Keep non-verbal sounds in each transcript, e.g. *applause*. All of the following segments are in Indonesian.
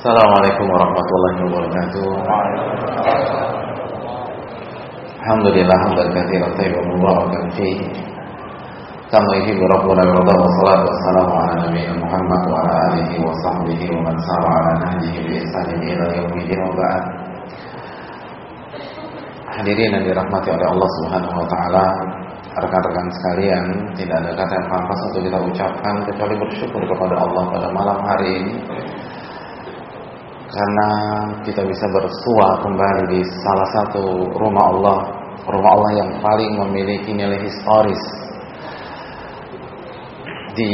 Assalamualaikum warahmatullahi wabarakatuh. Alhamdulillah hamdan katsiran tayyiban mubarakan fi. Kama yuhibbu rabbuna wa wassalamu ala nabiyyina Muhammad wa ala alihi wa sahbihi wa man sara ala nahjihi bi ihsanin ila yaumil ba'd. Hadirin yang dirahmati oleh Allah Subhanahu wa taala, rekan-rekan sekalian, tidak ada kata yang pantas untuk kita ucapkan kecuali bersyukur kepada Allah pada malam hari ini karena kita bisa bersua kembali di salah satu rumah Allah, rumah Allah yang paling memiliki nilai historis di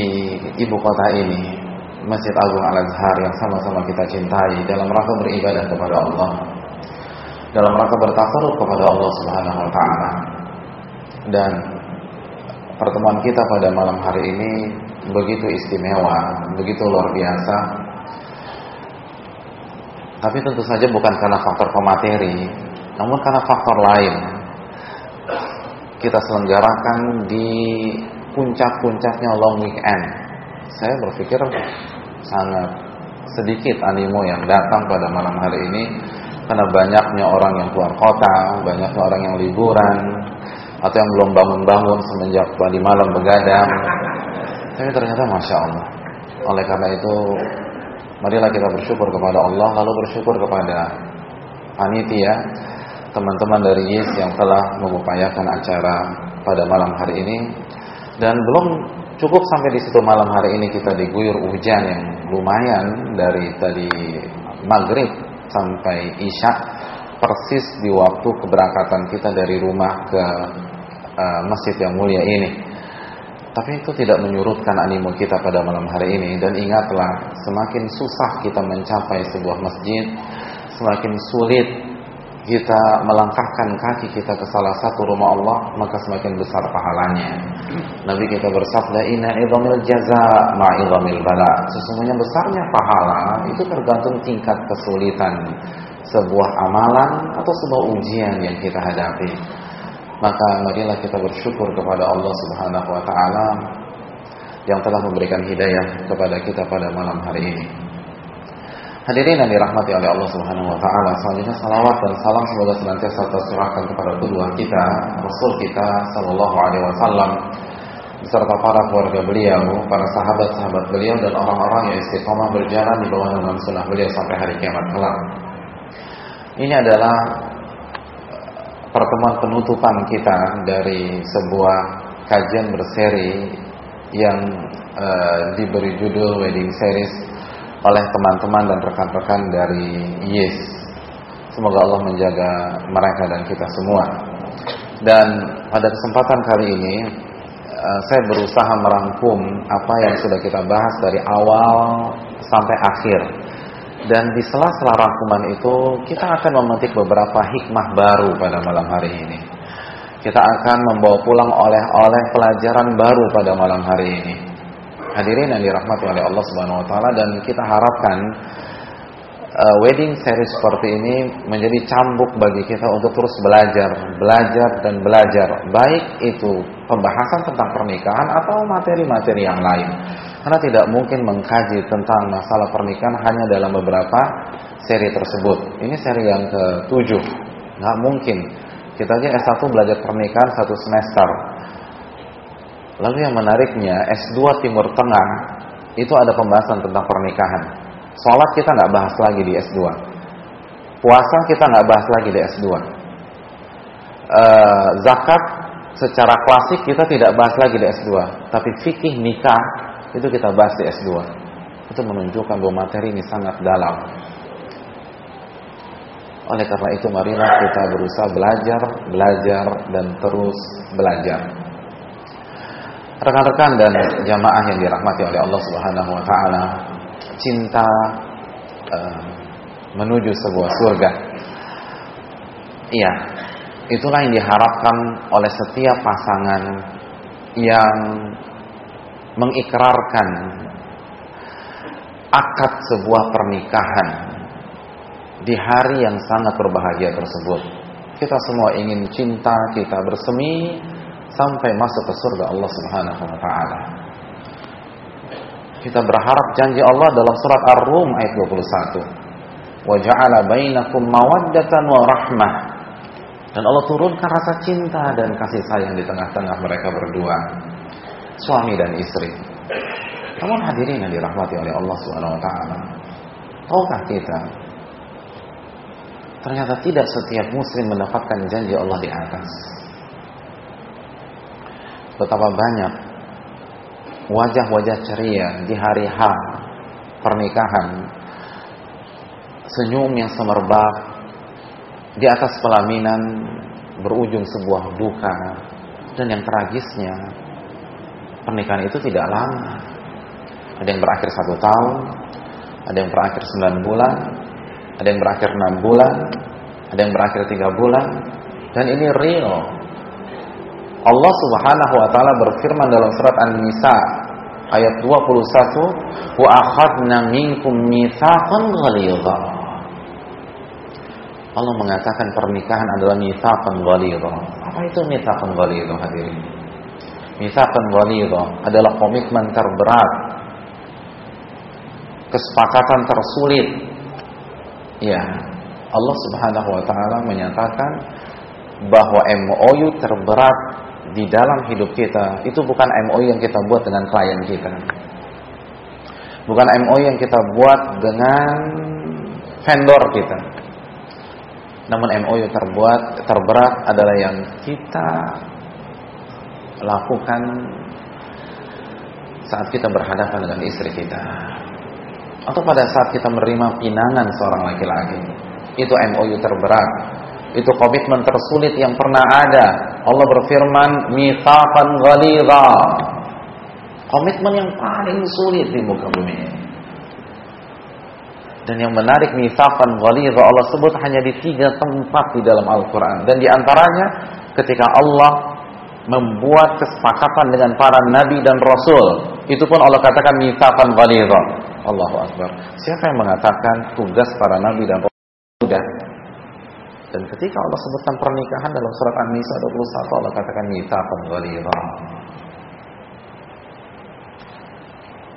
ibu kota ini, Masjid Agung Al Azhar yang sama-sama kita cintai dalam rangka beribadah kepada Allah, dalam rangka bertakarub kepada Allah Subhanahu Wa Taala. Dan pertemuan kita pada malam hari ini begitu istimewa, begitu luar biasa tapi tentu saja bukan karena faktor pemateri, namun karena faktor lain. Kita selenggarakan di puncak-puncaknya long weekend. Saya berpikir sangat sedikit animo yang datang pada malam hari ini karena banyaknya orang yang keluar kota, banyaknya orang yang liburan atau yang belum bangun-bangun semenjak tadi malam begadang. Tapi ternyata masya Allah. Oleh karena itu Marilah kita bersyukur kepada Allah lalu bersyukur kepada panitia teman-teman dari YIS yang telah mengupayakan acara pada malam hari ini dan belum cukup sampai di situ malam hari ini kita diguyur hujan yang lumayan dari tadi maghrib sampai isya persis di waktu keberangkatan kita dari rumah ke uh, masjid yang mulia ini. Tapi itu tidak menyurutkan animo kita pada malam hari ini dan ingatlah semakin susah kita mencapai sebuah masjid, semakin sulit kita melangkahkan kaki kita ke salah satu rumah Allah, maka semakin besar pahalanya. Nabi kita bersabda, "Inna idhamil jaza ma'idhamil bala." Sesungguhnya besarnya pahala itu tergantung tingkat kesulitan sebuah amalan atau sebuah ujian yang kita hadapi maka marilah kita bersyukur kepada Allah Subhanahu wa taala yang telah memberikan hidayah kepada kita pada malam hari ini. Hadirin yang dirahmati oleh Allah Subhanahu wa taala, selanjutnya salawat dan salam semoga senantiasa tercurahkan kepada kedua kita, Rasul kita sallallahu alaihi wasallam beserta para keluarga beliau, para sahabat-sahabat beliau dan orang-orang yang istiqomah berjalan di bawah naungan sunnah beliau sampai hari kiamat kelak. Ini adalah pertemuan penutupan kita dari sebuah kajian berseri yang uh, diberi judul Wedding Series oleh teman-teman dan rekan-rekan dari Yes. Semoga Allah menjaga mereka dan kita semua. Dan pada kesempatan kali ini uh, saya berusaha merangkum apa yang sudah kita bahas dari awal sampai akhir dan di sela-sela rangkuman itu kita akan memetik beberapa hikmah baru pada malam hari ini. Kita akan membawa pulang oleh-oleh pelajaran baru pada malam hari ini. Hadirin yang dirahmati oleh Allah Subhanahu wa taala dan kita harapkan uh, wedding series seperti ini menjadi cambuk bagi kita untuk terus belajar, belajar dan belajar, baik itu pembahasan tentang pernikahan atau materi-materi yang lain. Karena tidak mungkin mengkaji tentang masalah pernikahan hanya dalam beberapa seri tersebut. Ini seri yang ke-7. Nggak mungkin. Kita aja S1 belajar pernikahan satu semester. Lalu yang menariknya S2 Timur Tengah itu ada pembahasan tentang pernikahan. Sholat kita nggak bahas lagi di S2. Puasa kita nggak bahas lagi di S2. Uh, eh, zakat secara klasik kita tidak bahas lagi di S2. Tapi fikih nikah itu kita bahas di S2. Itu menunjukkan bahwa materi ini sangat dalam. Oleh karena itu marilah kita berusaha belajar, belajar dan terus belajar. Rekan-rekan dan jamaah yang dirahmati oleh Allah Subhanahu wa taala, cinta uh, menuju sebuah surga. Iya, itulah yang diharapkan oleh setiap pasangan yang mengikrarkan akad sebuah pernikahan di hari yang sangat berbahagia tersebut. Kita semua ingin cinta kita bersemi sampai masuk ke surga Allah Subhanahu wa taala. Kita berharap janji Allah dalam surat Ar-Rum ayat 21. Wa ja'ala bainakum mawaddatan wa rahmah. Dan Allah turunkan rasa cinta dan kasih sayang di tengah-tengah mereka berdua. Suami dan istri. Namun hadirin yang dirahmati oleh Allah Subhanahu wa taala. Tahukah kita ternyata tidak setiap muslim mendapatkan janji Allah di atas. Betapa banyak wajah-wajah ceria di hari H pernikahan, senyum yang semerbak di atas pelaminan berujung sebuah duka dan yang tragisnya pernikahan itu tidak lama. Ada yang berakhir satu tahun, ada yang berakhir sembilan bulan, ada yang berakhir enam bulan, ada yang berakhir tiga bulan, dan ini real. Allah Subhanahu wa taala berfirman dalam surat An-Nisa ayat 21, "Wa akhadna minkum mitsaqan ghalidha." Allah mengatakan pernikahan adalah mitsaqan ghalidha. Apa itu mitsaqan ghalidha hadirin? Mitsaqan ghalidha adalah komitmen terberat. Kesepakatan tersulit. Ya, Allah Subhanahu wa taala menyatakan bahwa MOU terberat di dalam hidup kita itu bukan MOU yang kita buat dengan klien kita. Bukan MOU yang kita buat dengan vendor kita. Namun MOU terbuat terberat adalah yang kita lakukan saat kita berhadapan dengan istri kita. Atau pada saat kita menerima pinangan seorang laki-laki. Itu MOU terberat itu komitmen tersulit yang pernah ada. Allah berfirman, "Mitsaqan ghalidha." Komitmen yang paling sulit di muka bumi Dan yang menarik mitsaqan ghalidha Allah sebut hanya di tiga tempat di dalam Al-Qur'an dan di antaranya ketika Allah membuat kesepakatan dengan para nabi dan rasul. Itu pun Allah katakan mitsaqan ghalidha. Allahu akbar. Siapa yang mengatakan tugas para nabi dan rasul sudah dan ketika Allah sebutkan pernikahan dalam surat An-Nisa 21 Allah katakan mitsaqan ghalidha.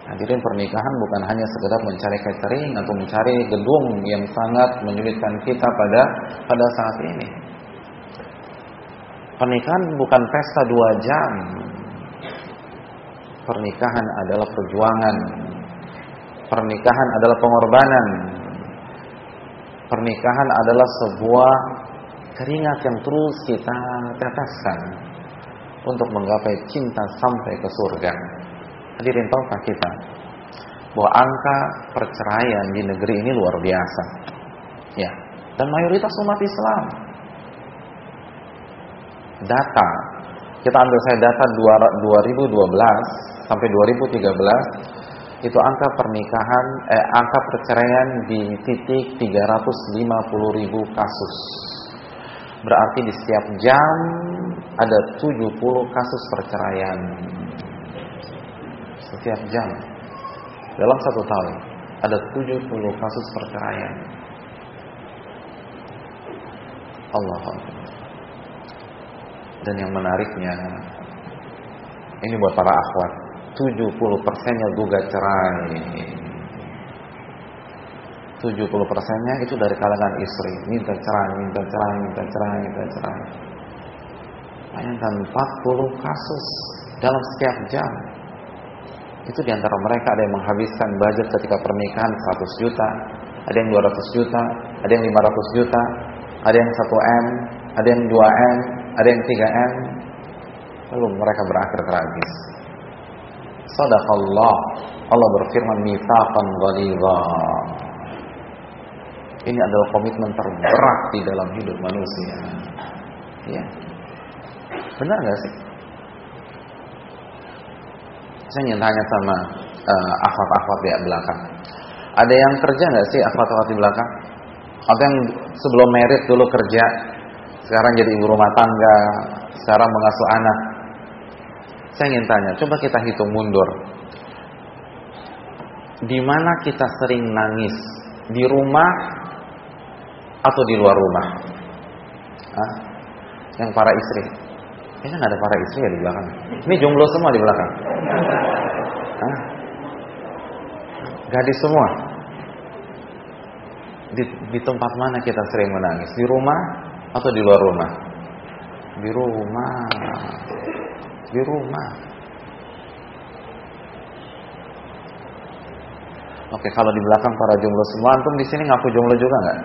Hadirin pernikahan bukan hanya sekedar mencari catering atau mencari gedung yang sangat menyulitkan kita pada pada saat ini. Pernikahan bukan pesta dua jam. Pernikahan adalah perjuangan. Pernikahan adalah pengorbanan. Pernikahan adalah sebuah keringat yang terus kita teteskan untuk menggapai cinta sampai ke surga. Hadirin tahukah kita bahwa angka perceraian di negeri ini luar biasa. Ya, dan mayoritas umat Islam. Data kita ambil saya data 2012 sampai 2013 itu angka pernikahan eh, angka perceraian di titik 350 ribu kasus. Berarti di setiap jam ada 70 kasus perceraian. Setiap jam. Dalam satu tahun ada 70 kasus perceraian. Allah Dan yang menariknya ini buat para akhwat 70 persennya gugat cerai. 70 persennya itu dari kalangan istri. Minta cerai, minta cerai, minta cerai, minta cerai. Bayangkan 40 kasus dalam setiap jam. Itu di antara mereka ada yang menghabiskan budget ketika pernikahan 100 juta ada yang 200 juta ada yang 500 juta ada yang 1M ada yang 2M ada yang 3M lalu mereka berakhir tragis Sadaqallah. Allah berfirman mitsaqan ghalidha. Ini adalah komitmen terberat di dalam hidup manusia. Ya. Benar nggak sih? Saya ingin tanya sama uh, akhwat-akhwat di belakang. Ada yang kerja nggak sih akhwat-akhwat di belakang? Ada yang sebelum merit dulu kerja, sekarang jadi ibu rumah tangga, sekarang mengasuh anak. Saya ingin tanya, coba kita hitung mundur. Di mana kita sering nangis? Di rumah atau di luar rumah? Hah? Yang para istri. Kayaknya nggak ada para istri ya di belakang. Ini jomblo semua di belakang. Hah? Gadis semua. Di, di tempat mana kita sering menangis? Di rumah atau di luar rumah? Di rumah. Di rumah. Oke, kalau di belakang para jomblo semua, antum di sini ngaku jomblo juga nggak?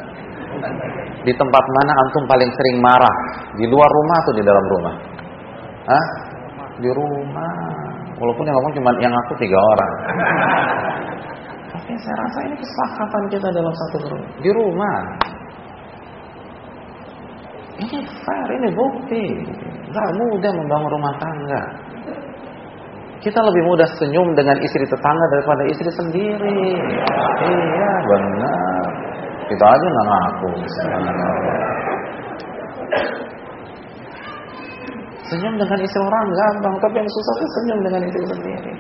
Di tempat mana antum paling sering marah? Di luar rumah atau di dalam rumah? Hah? Di rumah. Walaupun yang ngomong cuma yang aku tiga orang. Oke, saya rasa ini kesepakatan kita dalam satu rumah. Di rumah. Ini fair, ini bukti. Gak mudah membangun rumah tangga. Kita lebih mudah senyum dengan istri tetangga daripada istri sendiri. Iya, benar. Kita aja nggak ngaku. Senyum dengan istri orang gampang, tapi yang susah itu senyum dengan istri sendiri.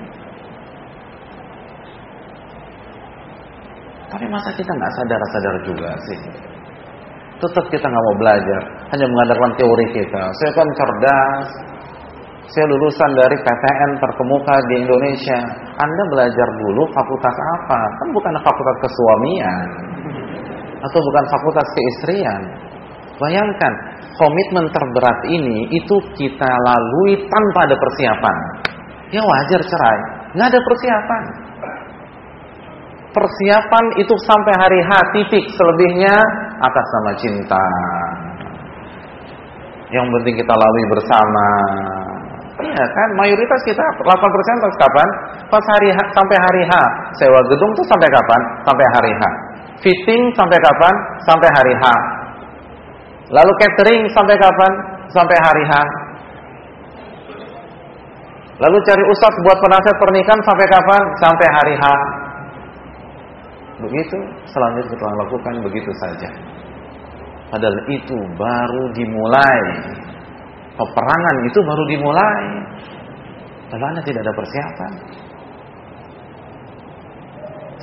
Tapi masa kita nggak sadar-sadar juga sih? Tetap kita nggak mau belajar, hanya mengandalkan teori kita. Saya kan cerdas, saya lulusan dari PTN terkemuka di Indonesia. Anda belajar dulu fakultas apa? Kan bukan fakultas kesuamian atau bukan fakultas keistrian. Bayangkan, komitmen terberat ini itu kita lalui tanpa ada persiapan. Ya wajar cerai, nggak ada persiapan. Persiapan itu sampai hari H titik, selebihnya atas nama cinta. Yang penting kita lalui bersama. Iya kan, mayoritas kita 8% pas kapan? Pas hari H, sampai hari H. Sewa gedung tuh sampai kapan? Sampai hari H. Fitting sampai kapan? Sampai hari H. Lalu catering sampai kapan? Sampai hari H. Lalu cari ustadz buat penasihat pernikahan sampai kapan? Sampai hari H. Begitu, selanjutnya kita lakukan begitu saja. Padahal itu baru dimulai. Peperangan itu baru dimulai. Lalu anda tidak ada persiapan.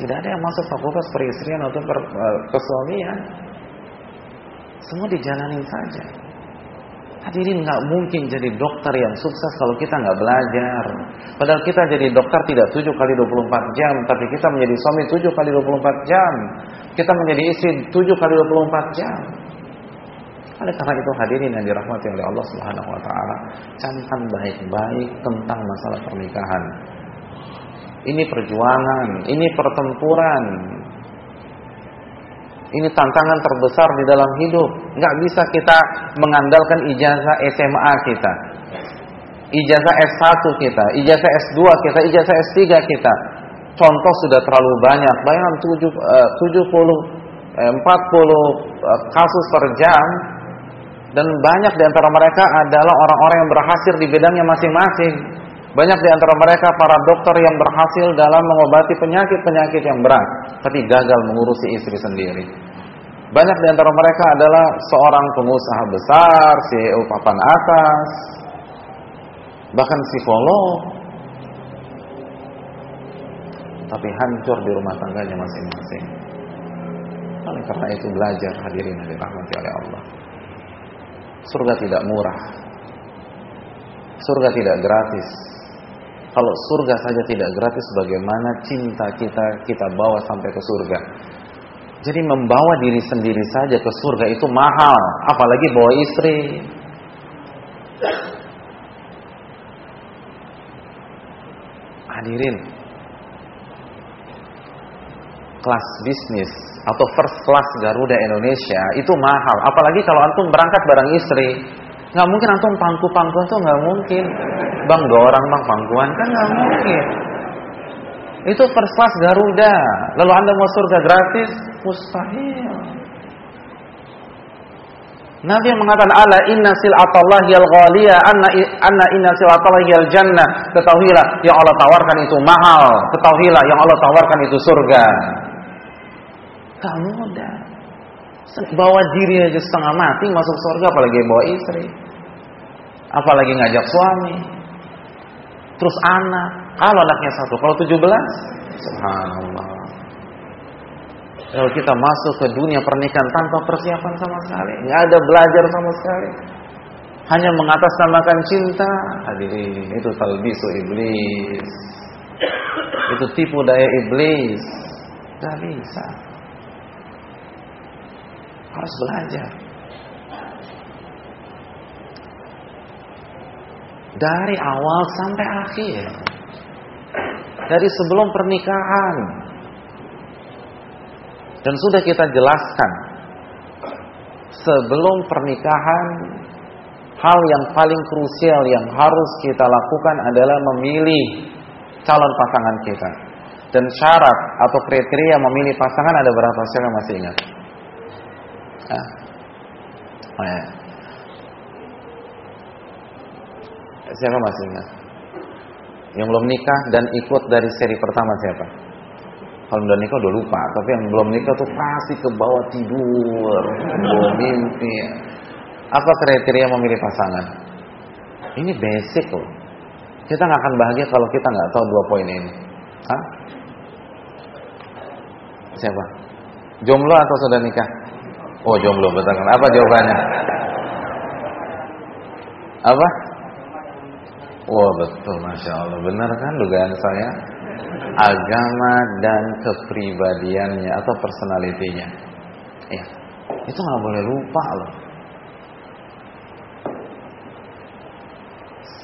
Tidak ada yang masuk fakultas peristrian atau per, uh, kesuamian. Semua dijalanin saja. Hadirin nggak mungkin jadi dokter yang sukses kalau kita nggak belajar. Padahal kita jadi dokter tidak 7 kali 24 jam, tapi kita menjadi suami 7 kali 24 jam. Kita menjadi istri 7 kali 24 jam. Oleh karena itu hadirin yang dirahmati oleh Allah Subhanahu wa taala, camkan baik-baik tentang masalah pernikahan. Ini perjuangan, ini pertempuran. Ini tantangan terbesar di dalam hidup. Nggak bisa kita mengandalkan ijazah SMA kita. Ijazah S1 kita, ijazah S2 kita, ijazah S3 kita. Contoh sudah terlalu banyak. Bayangkan 70 40 kasus per jam dan banyak di antara mereka adalah orang-orang yang berhasil di bidangnya masing-masing. Banyak di antara mereka para dokter yang berhasil dalam mengobati penyakit-penyakit yang berat, tapi gagal mengurusi istri sendiri. Banyak di antara mereka adalah seorang pengusaha besar, CEO papan atas, bahkan psikolog, tapi hancur di rumah tangganya masing-masing. Oleh karena itu belajar hadirin yang dirahmati oleh Allah. Surga tidak murah. Surga tidak gratis. Kalau surga saja tidak gratis, bagaimana cinta kita kita bawa sampai ke surga? Jadi membawa diri sendiri saja ke surga itu mahal, apalagi bawa istri. Hadirin, kelas bisnis atau first class Garuda Indonesia itu mahal, apalagi kalau antum berangkat bareng istri. Nggak mungkin antum pangku-pangkuan tuh nggak mungkin. Bang dua orang bang pangkuan kan nggak mungkin. Itu first class Garuda. Lalu anda mau surga gratis? Mustahil. Nabi yang mengatakan ala inna sil'atallahi al-ghaliyah anna anna inna sil'atallahi al-jannah. Ketahuilah yang Allah tawarkan itu mahal. Ketahuilah yang Allah tawarkan itu surga. Gak mudah. Bawa diri aja setengah mati masuk surga apalagi bawa istri. Apalagi ngajak suami. Terus anak. Kalau anaknya satu, kalau tujuh belas, subhanallah. Kalau kita masuk ke dunia pernikahan tanpa persiapan sama sekali, nggak ada belajar sama sekali, hanya mengatasnamakan cinta, hadirin itu talbisu iblis, itu tipu daya iblis. Gak bisa. Harus belajar. Dari awal sampai akhir. Dari sebelum pernikahan. Dan sudah kita jelaskan. Sebelum pernikahan hal yang paling krusial yang harus kita lakukan adalah memilih calon pasangan kita. Dan syarat atau kriteria memilih pasangan ada berapa? Saya masih ingat. Ya. Oh, ya. Siapa masih ingat? Yang belum nikah dan ikut dari seri pertama siapa? Kalau udah nikah udah lupa, tapi yang belum nikah tuh pasti ke bawah tidur, bawa mimpi. Apa kriteria memilih pasangan? Ini basic loh. Kita nggak akan bahagia kalau kita nggak tahu dua poin ini. Hah? Siapa? Jomblo atau sudah nikah? Oh jomblo betul kan? Apa jawabannya? Apa? Wah betul, masya Allah. Benar kan dugaan saya? Agama dan kepribadiannya atau personalitinya. Ya, itu nggak boleh lupa loh.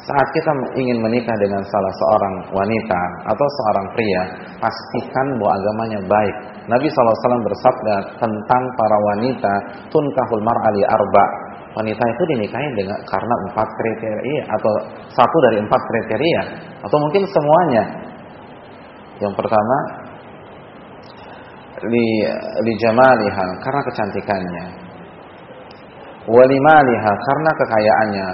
Saat kita ingin menikah dengan salah seorang wanita atau seorang pria, pastikan bahwa agamanya baik. Nabi SAW bersabda tentang para wanita, tunkahul mar'ali arba. Wanita itu dinikahi dengan karena empat kriteria atau satu dari empat kriteria atau mungkin semuanya. Yang pertama, li, li jamaliha karena kecantikannya, walimaliha karena kekayaannya,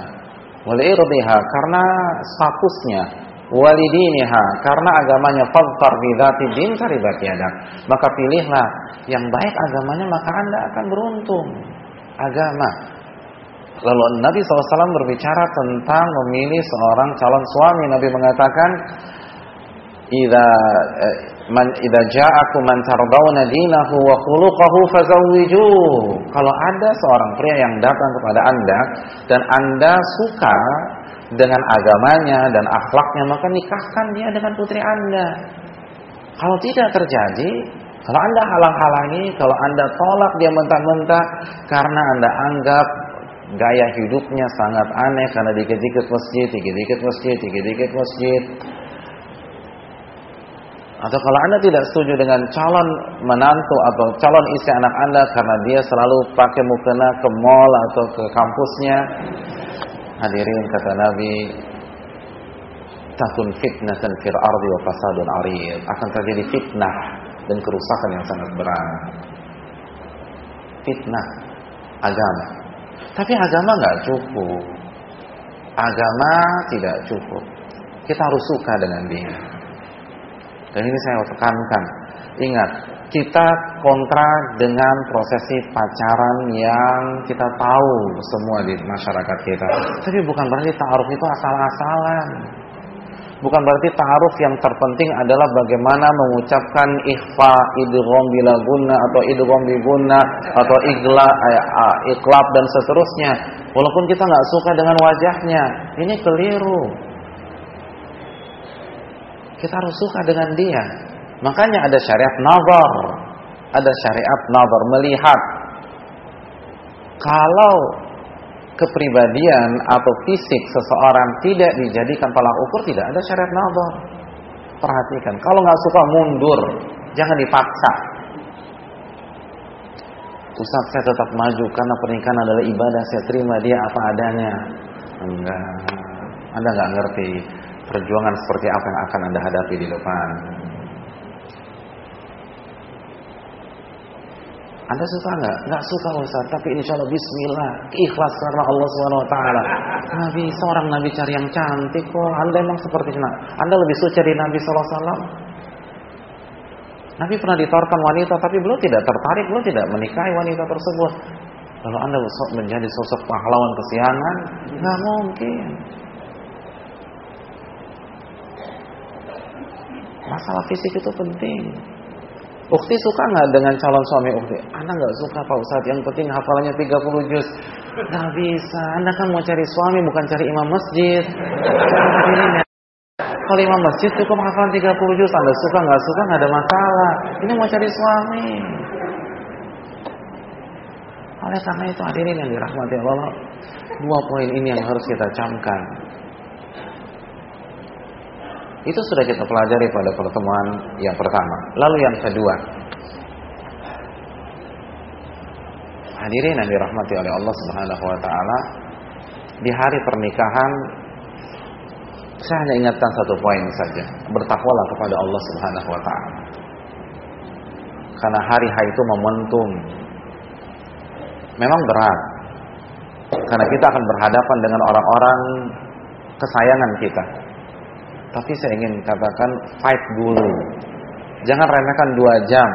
walirdiha karena statusnya. Walidiniha karena agamanya. Fadfar bidzati din karibat yadak maka pilihlah yang baik agamanya maka anda akan beruntung. Agama lalu Nabi SAW berbicara tentang memilih seorang calon suami Nabi mengatakan Ida eh, man idza ja'akum man tardawna dinahu wa khuluquhu fazawwiju. Kalau ada seorang pria yang datang kepada Anda dan Anda suka dengan agamanya dan akhlaknya, maka nikahkan dia dengan putri Anda. Kalau tidak terjadi, kalau Anda halang-halangi, kalau Anda tolak dia mentah-mentah karena Anda anggap gaya hidupnya sangat aneh karena dikit-dikit masjid, dikit-dikit masjid, dikit-dikit masjid, atau kalau Anda tidak setuju dengan calon menantu atau calon istri anak Anda karena dia selalu pakai mukena ke mall atau ke kampusnya, hadirin kata Nabi, takun fitnatan fil ardi wa fasadun arid. Akan terjadi fitnah dan kerusakan yang sangat berat. Fitnah agama. Tapi agama nggak cukup. Agama tidak cukup. Kita harus suka dengan dia. Dan ini saya tekankan. Ingat, kita kontra dengan prosesi pacaran yang kita tahu semua di masyarakat kita. Tapi bukan berarti ta'aruf itu asal-asalan. Bukan berarti ta'aruf yang terpenting adalah bagaimana mengucapkan ikhfa, idgham bila guna atau idgham bi guna atau igla, eh, iklab dan seterusnya. Walaupun kita nggak suka dengan wajahnya, ini keliru. Kita harus suka dengan dia. Makanya ada syariat nazar. Ada syariat nazar melihat. Kalau kepribadian atau fisik seseorang tidak dijadikan tolak ukur, tidak ada syariat nazar. Perhatikan, kalau nggak suka mundur, jangan dipaksa. Ustaz saya tetap maju karena pernikahan adalah ibadah, saya terima dia apa adanya. Enggak, Anda nggak ngerti perjuangan seperti apa yang akan Anda hadapi di depan. Anda suka nggak? Nggak suka Ustaz, tapi insya Allah Bismillah, ikhlas karena Allah Subhanahu Wa Taala. Nabi seorang Nabi cari yang cantik kok. Anda emang seperti itu. Anda lebih suci dari Nabi Sallallahu Alaihi Wasallam. Nabi pernah ditawarkan wanita, tapi beliau tidak tertarik, beliau tidak menikahi wanita tersebut. Lalu Anda menjadi sosok pahlawan kesiangan? Nggak mungkin. Masalah fisik itu penting. Ukti suka nggak dengan calon suami Ukti? Anda nggak suka Pak Ustadz. Yang penting hafalannya 30 juz. Nggak bisa. Anda kan mau cari suami bukan cari imam masjid. Kalau imam masjid cukup hafalan 30 juz, Anda suka nggak suka nggak ada masalah. Ini mau cari suami. Oleh karena itu hadirin yang dirahmati Allah, dua poin ini yang harus kita camkan. Itu sudah kita pelajari pada pertemuan yang pertama. Lalu yang kedua, hadirin yang dirahmati oleh Allah Subhanahu wa taala, di hari pernikahan saya hanya ingatkan satu poin saja, bertakwalah kepada Allah Subhanahu wa taala. Karena hari H itu momentum. Memang berat. Karena kita akan berhadapan dengan orang-orang kesayangan kita. Tapi saya ingin katakan fight dulu. Jangan remehkan dua jam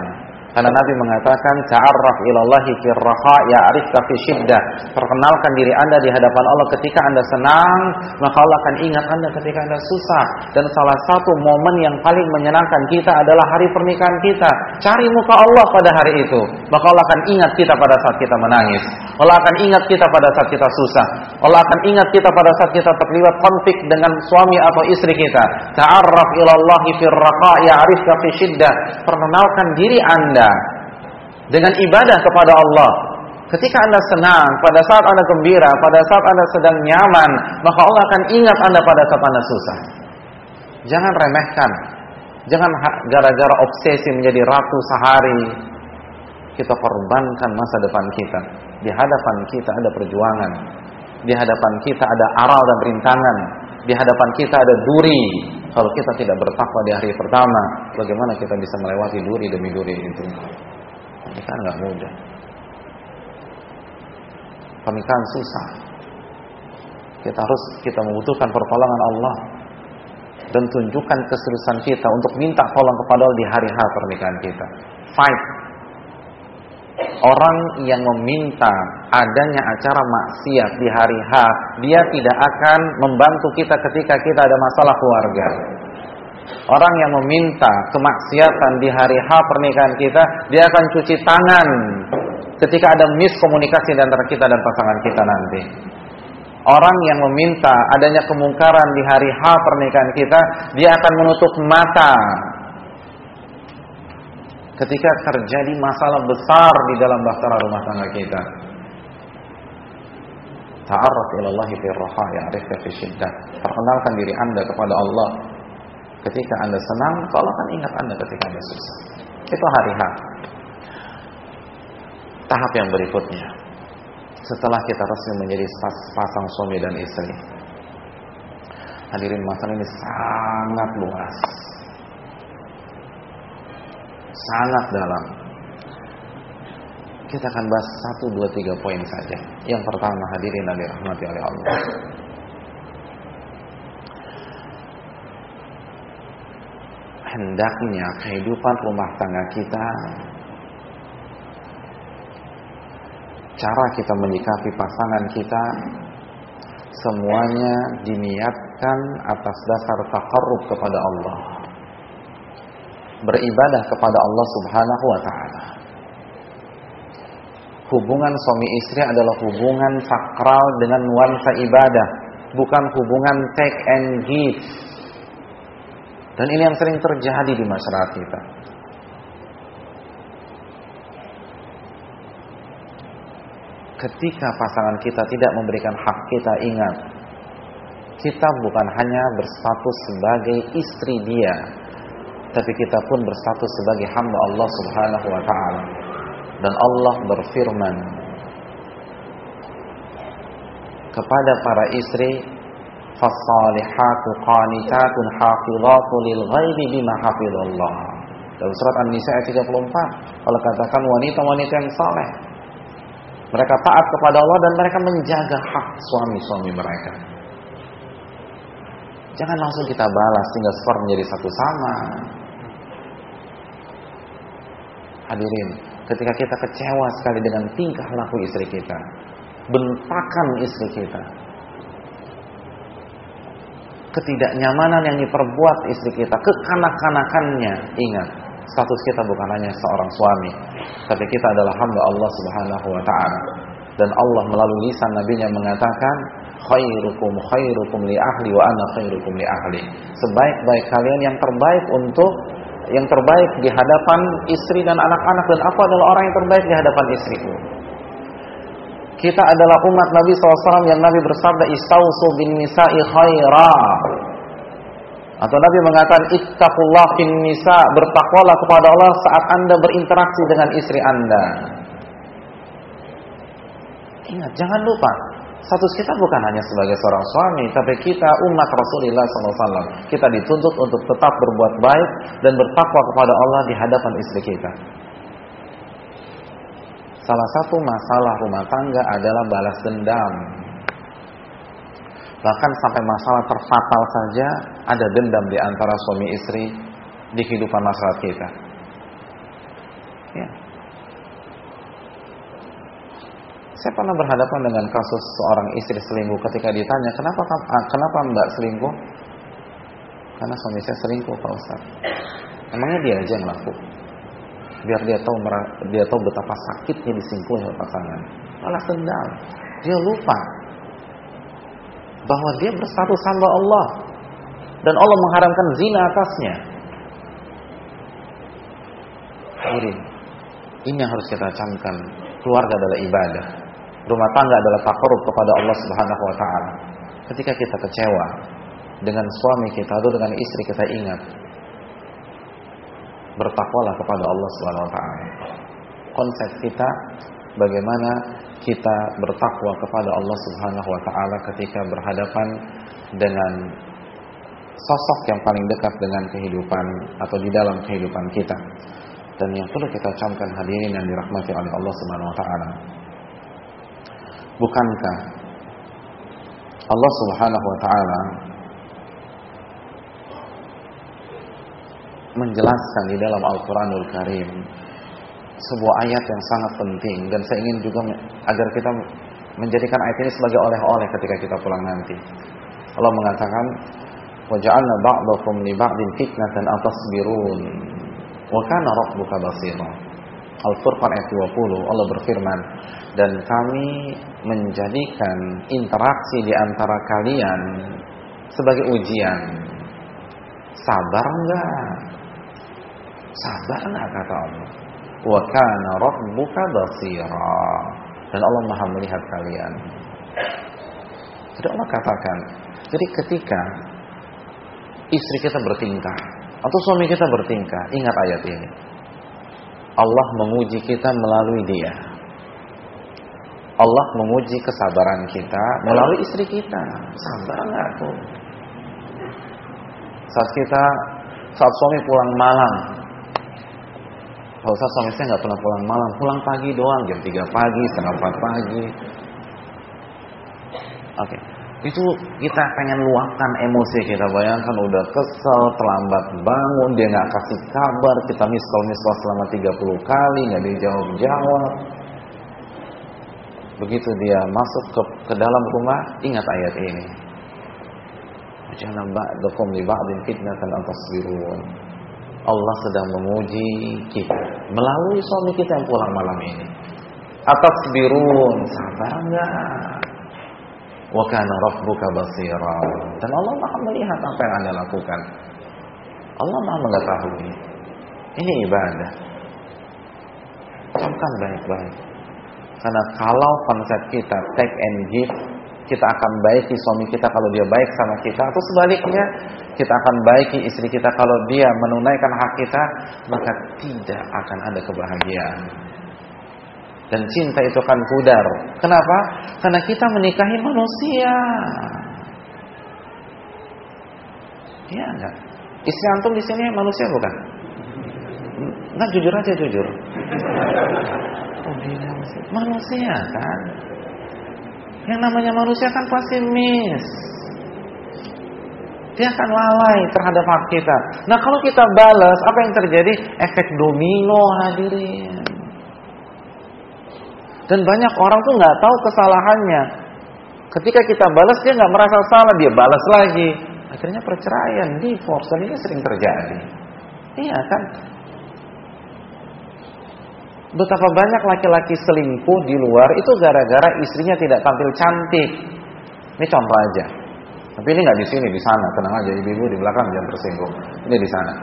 karena Nabi mengatakan ta'arraf ilallahi fi raha ya'rifka fi syiddah. Perkenalkan diri Anda di hadapan Allah ketika Anda senang, maka Allah akan ingat Anda ketika Anda susah. Dan salah satu momen yang paling menyenangkan kita adalah hari pernikahan kita. Cari muka Allah pada hari itu, maka Allah akan ingat kita pada saat kita menangis. Allah akan ingat kita pada saat kita susah. Allah akan ingat kita pada saat kita terlibat konflik dengan suami atau istri kita. Ta'arraf ilallahi fi raha ya'rifka fi syiddah. Perkenalkan diri Anda dengan ibadah kepada Allah. Ketika Anda senang, pada saat Anda gembira, pada saat Anda sedang nyaman, maka Allah akan ingat Anda pada saat Anda susah. Jangan remehkan. Jangan gara-gara obsesi menjadi ratu sehari kita korbankan masa depan kita. Di hadapan kita ada perjuangan. Di hadapan kita ada aral dan rintangan. Di hadapan kita ada duri. Kalau kita tidak bertakwa di hari pertama, bagaimana kita bisa melewati duri demi duri itu? Pernikahan nggak mudah. Pernikahan susah. Kita harus kita membutuhkan pertolongan Allah dan tunjukkan keseriusan kita untuk minta tolong kepada Allah di hari hari pernikahan kita. Fight Orang yang meminta adanya acara maksiat di hari H, dia tidak akan membantu kita ketika kita ada masalah keluarga. Orang yang meminta kemaksiatan di hari H pernikahan kita, dia akan cuci tangan ketika ada miskomunikasi antara kita dan pasangan kita nanti. Orang yang meminta adanya kemungkaran di hari H pernikahan kita, dia akan menutup mata ketika terjadi masalah besar di dalam bahtera rumah tangga kita. Ta'arraf ilallahi fi raha ya'rifka fi syiddah. Perkenalkan diri Anda kepada Allah. Ketika Anda senang, Allah akan ingat Anda ketika Anda susah. Itu hari H. Tahap yang berikutnya. Setelah kita resmi menjadi pasang suami dan istri. Hadirin masalah ini sangat luas sangat dalam. Kita akan bahas satu, dua, tiga poin saja. Yang pertama hadirin dan dirahmati oleh Allah. Hendaknya kehidupan rumah tangga kita cara kita menyikapi pasangan kita semuanya diniatkan atas dasar takarrub kepada Allah beribadah kepada Allah Subhanahu wa taala. Hubungan suami istri adalah hubungan sakral dengan nuansa ibadah, bukan hubungan take and give. Dan ini yang sering terjadi di masyarakat kita. Ketika pasangan kita tidak memberikan hak kita, ingat, kita bukan hanya berstatus sebagai istri dia, tapi kita pun berstatus sebagai hamba Allah Subhanahu wa taala. Dan Allah berfirman kepada para istri, "Fasalihatu qanitatun hafizatu lil ghaibi bima hafizallah." Dalam surat An-Nisa ayat 34, Allah katakan wanita-wanita yang saleh mereka taat kepada Allah dan mereka menjaga hak suami-suami mereka. Jangan langsung kita balas sehingga skor menjadi satu sama. Hadirin, ketika kita kecewa sekali dengan tingkah laku istri kita, bentakan istri kita, ketidaknyamanan yang diperbuat istri kita, kekanak-kanakannya, ingat, status kita bukan hanya seorang suami, tapi kita adalah hamba Allah Subhanahu wa taala. Dan Allah melalui lisan nabinya mengatakan, khairukum khairukum li ahli wa ana khairukum li ahli. Sebaik-baik kalian yang terbaik untuk yang terbaik di hadapan istri dan anak-anak dan aku adalah orang yang terbaik di hadapan istriku. Kita adalah umat Nabi SAW yang Nabi bersabda istausu bin nisa'i khaira. Atau Nabi mengatakan ittaqullah fin nisa, bertakwalah kepada Allah saat Anda berinteraksi dengan istri Anda. Ingat, jangan lupa Status kita bukan hanya sebagai seorang suami, tapi kita umat Rasulullah SAW. Kita dituntut untuk tetap berbuat baik dan bertakwa kepada Allah di hadapan istri kita. Salah satu masalah rumah tangga adalah balas dendam. Bahkan sampai masalah terfatal saja ada dendam di antara suami istri di kehidupan masyarakat kita. Ya. Saya pernah berhadapan dengan kasus seorang istri selingkuh ketika ditanya, "Kenapa ah, kenapa Mbak selingkuh?" Karena suami saya selingkuh, Pak Ustaz. Emangnya dia aja yang laku? Biar dia tahu dia tahu betapa sakitnya diselingkuhi oleh pasangan. Malah dendam. Dia lupa bahwa dia berstatus hamba Allah dan Allah mengharamkan zina atasnya. Hadirin, ini yang harus kita camkan. Keluarga adalah ibadah. Rumah tangga adalah takarub kepada Allah Subhanahu wa taala. Ketika kita kecewa dengan suami kita atau dengan istri kita ingat bertakwalah kepada Allah Subhanahu wa taala. Konsep kita bagaimana kita bertakwa kepada Allah Subhanahu wa taala ketika berhadapan dengan sosok yang paling dekat dengan kehidupan atau di dalam kehidupan kita. Dan yang perlu kita camkan hadirin yang dirahmati oleh Allah Subhanahu wa taala Bukankah Allah Subhanahu wa taala menjelaskan di dalam Al-Qur'anul Karim sebuah ayat yang sangat penting dan saya ingin juga agar kita menjadikan ayat ini sebagai oleh-oleh ketika kita pulang nanti. Allah mengatakan waja'alna ba'dakum li ba'din fitnatan atasbirun wa kana rabbuka. Al-Furqan ayat 20 Allah berfirman dan kami menjadikan interaksi di antara kalian sebagai ujian. Sabar enggak? Sabar enggak kata Allah? Wa kana rabbuka basira. Dan Allah Maha melihat kalian. Jadi Allah katakan, jadi ketika istri kita bertingkah atau suami kita bertingkah, ingat ayat ini. Allah menguji kita melalui dia. Allah menguji kesabaran kita melalui istri kita. Sabar nggak tuh? Saat kita, saat suami pulang malam, kalau saat suami saya nggak pernah pulang malam, pulang pagi doang, jam 3 pagi, setengah 4 pagi. Oke, okay. Itu kita pengen luapkan emosi kita. Bayangkan udah kesel, terlambat bangun, dia nggak kasih kabar, kita miskol miskol selama 30 kali, nggak dijawab-jawab. Begitu dia masuk ke, ke dalam rumah, ingat ayat ini. Jangan antasbirun. Allah sedang menguji kita melalui suami kita yang pulang malam ini. Atas birun, sabar enggak? Wa kana rabbuka basira. Dan Allah Maha melihat apa yang Anda lakukan. Allah Maha mengetahui. Ini ibadah. Camkan baik-baik. Karena kalau konsep kita take and give, kita akan baiki suami kita kalau dia baik sama kita atau sebaliknya kita akan baiki istri kita kalau dia menunaikan hak kita maka tidak akan ada kebahagiaan dan cinta itu akan pudar kenapa karena kita menikahi manusia ya enggak istri antum di sini manusia bukan enggak jujur aja jujur Manusia kan. Yang namanya manusia kan pasti miss. Dia akan lalai terhadap hak kita. Nah kalau kita balas, apa yang terjadi? Efek domino hadirin. Dan banyak orang tuh nggak tahu kesalahannya. Ketika kita balas dia nggak merasa salah, dia balas lagi. Akhirnya perceraian, divorce, dan ini sering terjadi. Iya kan? Betapa banyak laki-laki selingkuh di luar itu gara-gara istrinya tidak tampil cantik. Ini contoh aja. Tapi ini nggak di sini, di sana. Tenang aja, ibu-ibu di belakang jangan tersinggung. Ini di sana.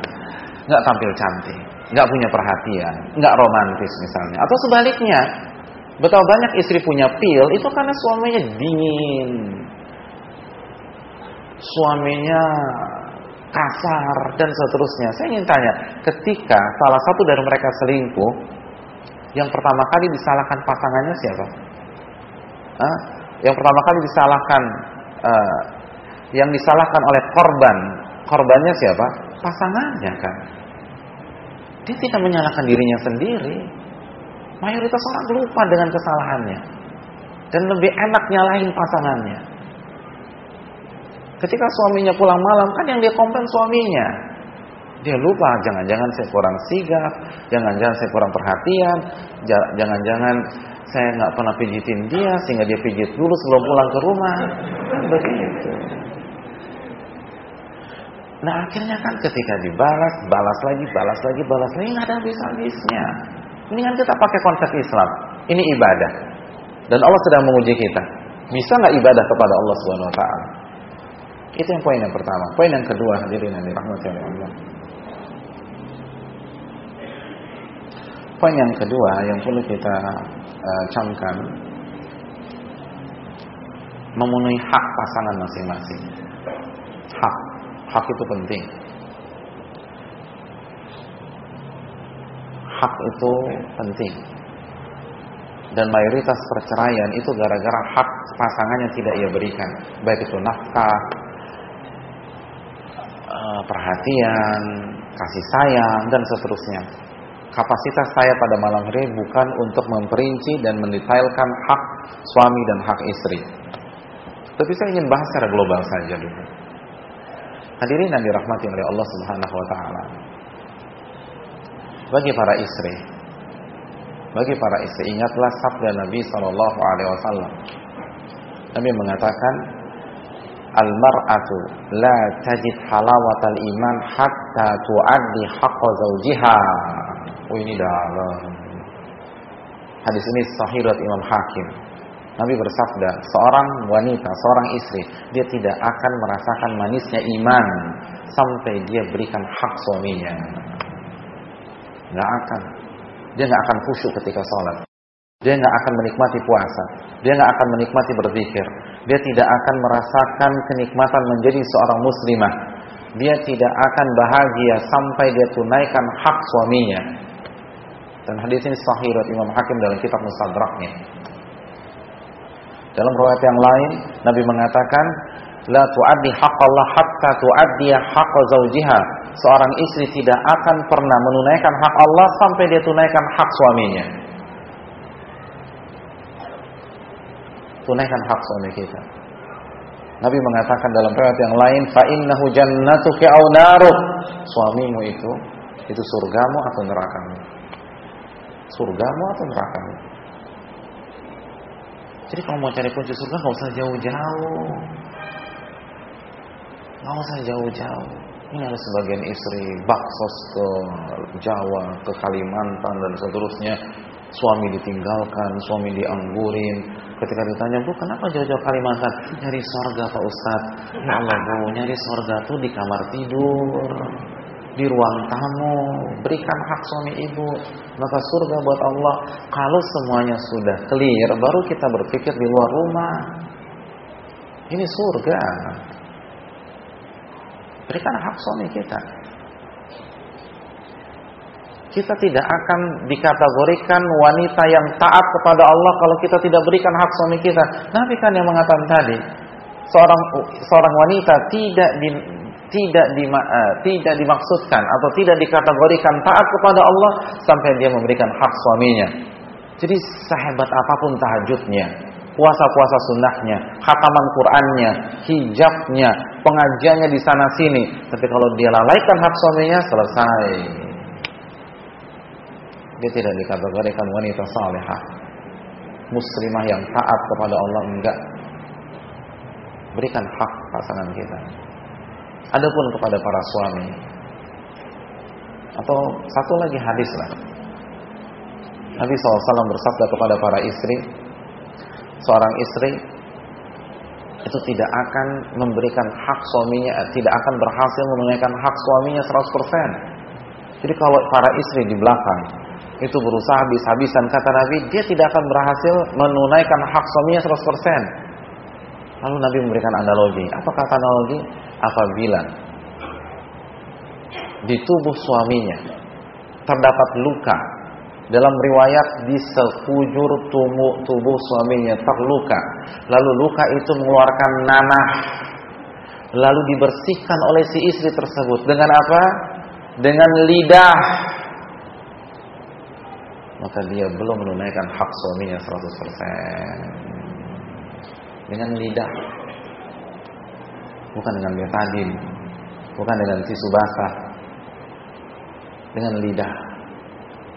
Nggak tampil cantik, nggak punya perhatian, nggak romantis misalnya. Atau sebaliknya, betapa banyak istri punya pil itu karena suaminya dingin, suaminya kasar dan seterusnya. Saya ingin tanya, ketika salah satu dari mereka selingkuh, yang pertama kali disalahkan pasangannya siapa? Hah? Yang pertama kali disalahkan, uh, yang disalahkan oleh korban, korbannya siapa? Pasangannya kan. Dia tidak menyalahkan dirinya sendiri. Mayoritas orang lupa dengan kesalahannya dan lebih enak nyalahin pasangannya. Ketika suaminya pulang malam kan yang dia komplain suaminya. Dia lupa, jangan-jangan saya kurang sigap, jangan-jangan saya kurang perhatian, jangan-jangan saya nggak pernah pijitin dia sehingga dia pijit dulu sebelum pulang ke rumah. Kan begitu. Nah akhirnya kan ketika dibalas, balas lagi, balas lagi, balas lagi, nggak ada habis-habisnya. Mendingan kita pakai konsep Islam. Ini ibadah. Dan Allah sedang menguji kita. Bisa nggak ibadah kepada Allah Subhanahu Wa Taala? Itu yang poin yang pertama. Poin yang kedua hadirin yang dirahmati oleh Allah. Poin yang kedua yang perlu kita uh, camkan memenuhi hak pasangan masing-masing. Hak, hak itu penting. Hak itu penting. Dan mayoritas perceraian itu gara-gara hak pasangannya tidak ia berikan, baik itu nafkah, Eh, perhatian, kasih sayang dan seterusnya. Kapasitas saya pada malam hari bukan untuk memperinci dan mendetailkan hak suami dan hak istri. Tapi saya ingin bahas secara global saja dulu. Hadirin yang dirahmati oleh Allah Subhanahu wa taala. Bagi para istri, bagi para istri ingatlah sabda Nabi sallallahu alaihi wasallam. Nabi mengatakan, al-mar'atu la tajid halawatal iman hatta tu'addi haqqa zawjiha. Oh ini dalam. Hadis ini sahirat Imam Hakim. Nabi bersabda, seorang wanita, seorang istri, dia tidak akan merasakan manisnya iman sampai dia berikan hak suaminya. Nggak akan. Dia nggak akan khusyuk ketika sholat. Dia nggak akan menikmati puasa. Dia nggak akan menikmati berzikir. Dia tidak akan merasakan kenikmatan menjadi seorang muslimah. Dia tidak akan bahagia sampai dia tunaikan hak suaminya. Dan hadis ini sahih Imam Hakim dalam kitab Musadraknya. Dalam riwayat yang lain, Nabi mengatakan, La tu'addi Allah hatta tu'addi haqqa zawjiha. Seorang istri tidak akan pernah menunaikan hak Allah sampai dia tunaikan hak suaminya. tunaikan hak suami kita. Nabi mengatakan dalam riwayat yang lain, fa innahu jannatuka aw naruk. Suamimu itu itu surgamu atau nerakamu? Surgamu atau nerakamu? Jadi kalau mau cari kunci surga nggak usah jauh-jauh. Nggak usah jauh-jauh. Ini ada sebagian istri baksos ke Jawa, ke Kalimantan dan seterusnya. Suami ditinggalkan, suami dianggurin, Ketika ditanya, Bu, kenapa jauh-jauh Kalimantan? Nyari sorga Pak Ustaz. Ya Allah Bu, nyari sorga tuh di kamar tidur. Di ruang tamu. Berikan hak suami ibu. Maka surga buat Allah. Kalau semuanya sudah clear, baru kita berpikir di luar rumah. Ini surga. Berikan hak suami kita kita tidak akan dikategorikan wanita yang taat kepada Allah kalau kita tidak berikan hak suami kita. Nabi kan yang mengatakan tadi, seorang seorang wanita tidak di, tidak di, uh, tidak dimaksudkan atau tidak dikategorikan taat kepada Allah sampai dia memberikan hak suaminya. Jadi sehebat apa pun tahajudnya, puasa-puasa sunnahnya, khataman Qur'annya, hijabnya, pengajiannya di sana sini, tapi kalau dia lalaikan hak suaminya selesai dia tidak dikategorikan wanita salehah. Muslimah yang taat kepada Allah enggak. Berikan hak pasangan kita. Adapun kepada para suami atau satu lagi hadis lah. Nabi SAW bersabda kepada para istri, seorang istri itu tidak akan memberikan hak suaminya, tidak akan berhasil menunaikan hak suaminya 100%. Jadi kalau para istri di belakang itu berusaha habis-habisan kata Nabi, dia tidak akan berhasil menunaikan hak suaminya 100%. Lalu Nabi memberikan analogi. Apa kata analogi? Apabila di tubuh suaminya terdapat luka dalam riwayat di sekujur tubuh, tubuh suaminya terluka. Lalu luka itu mengeluarkan nanah. Lalu dibersihkan oleh si istri tersebut. Dengan apa? Dengan lidah. Maka dia belum menunaikan hak suaminya 100%. Dengan lidah. Bukan dengan betadin. Bukan dengan tisu basah. Dengan lidah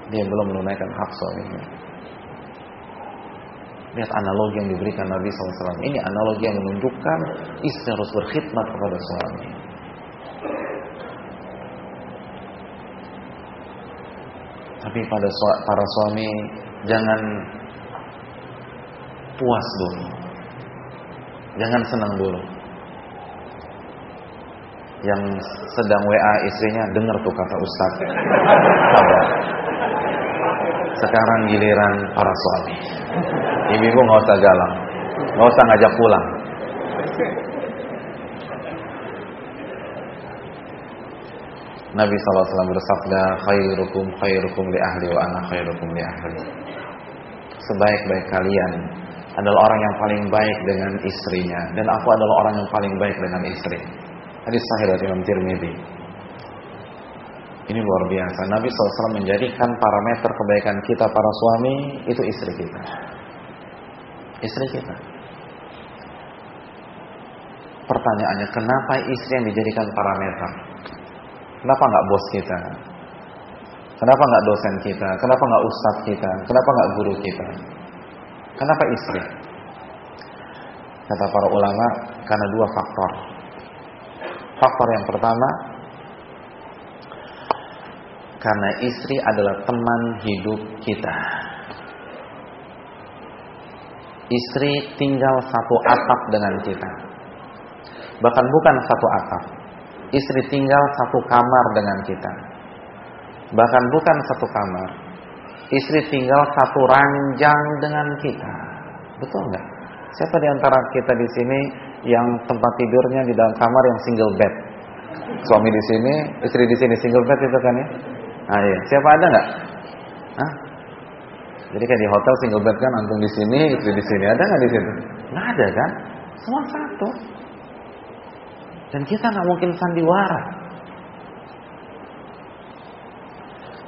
dia belum menunaikan hak suaminya. Lihat analogi yang diberikan Nabi SAW. Ini analogi yang menunjukkan istri harus berkhidmat kepada suami. Tapi pada para suami jangan puas dulu. Jangan senang dulu. Yang sedang WA istrinya dengar tuh kata Ustaz. Sabar. Sekarang giliran para suami. Ibu-ibu nggak usah galang, nggak usah ngajak pulang. Nabi SAW bersabda, khairukum khairukum li ahli wa ana khairukum li ahli. Sebaik-baik kalian adalah orang yang paling baik dengan istrinya dan aku adalah orang yang paling baik dengan istri. Hadis sahih dari Imam Tirmidzi. Ini luar biasa. Nabi SAW menjadikan parameter kebaikan kita para suami itu istri kita. Istri kita. Pertanyaannya, kenapa istri yang dijadikan parameter? Kenapa nggak bos kita? Kenapa nggak dosen kita? Kenapa nggak ustadz kita? Kenapa nggak guru kita? Kenapa istri? Kata para ulama, karena dua faktor. Faktor yang pertama, karena istri adalah teman hidup kita. Istri tinggal satu atap dengan kita. Bahkan bukan satu atap. Istri tinggal satu kamar dengan kita. Bahkan bukan satu kamar. Istri tinggal satu ranjang dengan kita. Betul nggak? Siapa di antara kita di sini yang tempat tidurnya di dalam kamar yang single bed? Suami di sini, istri di sini single bed itu kan ya? Ah, iya. Siapa ada nggak? Jadi kayak di hotel single bed kan antum di sini, istri di sini. Ada nggak di situ? Nggak ada kan? Semua satu. Dan kita nggak mungkin sandiwara.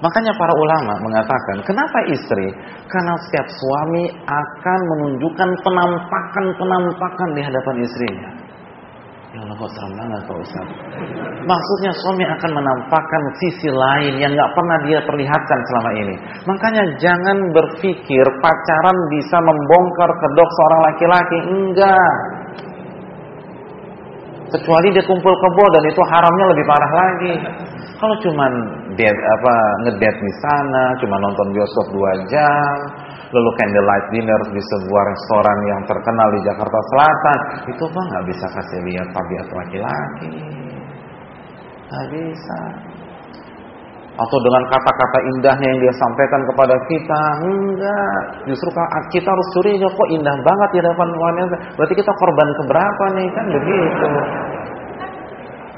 Makanya para ulama mengatakan, kenapa istri? Karena setiap suami akan menunjukkan penampakan-penampakan di hadapan istrinya. Ya Allah kok serem banget Pak Ustaz. Maksudnya suami akan menampakkan sisi lain yang nggak pernah dia perlihatkan selama ini. Makanya jangan berpikir pacaran bisa membongkar kedok seorang laki-laki. Enggak. Kecuali dia kumpul kebo dan itu haramnya lebih parah lagi. Kalau cuman date apa ngedate di sana, cuma nonton bioskop dua jam, lalu candlelight dinner di sebuah restoran yang terkenal di Jakarta Selatan, itu mah nggak bisa kasih lihat tabiat laki-laki, nggak bisa. Atau dengan kata-kata indahnya yang dia sampaikan kepada kita, enggak. Justru kita harus curiga kok indah banget di hadapan wanita. Berarti kita korban keberapa nih kan begitu.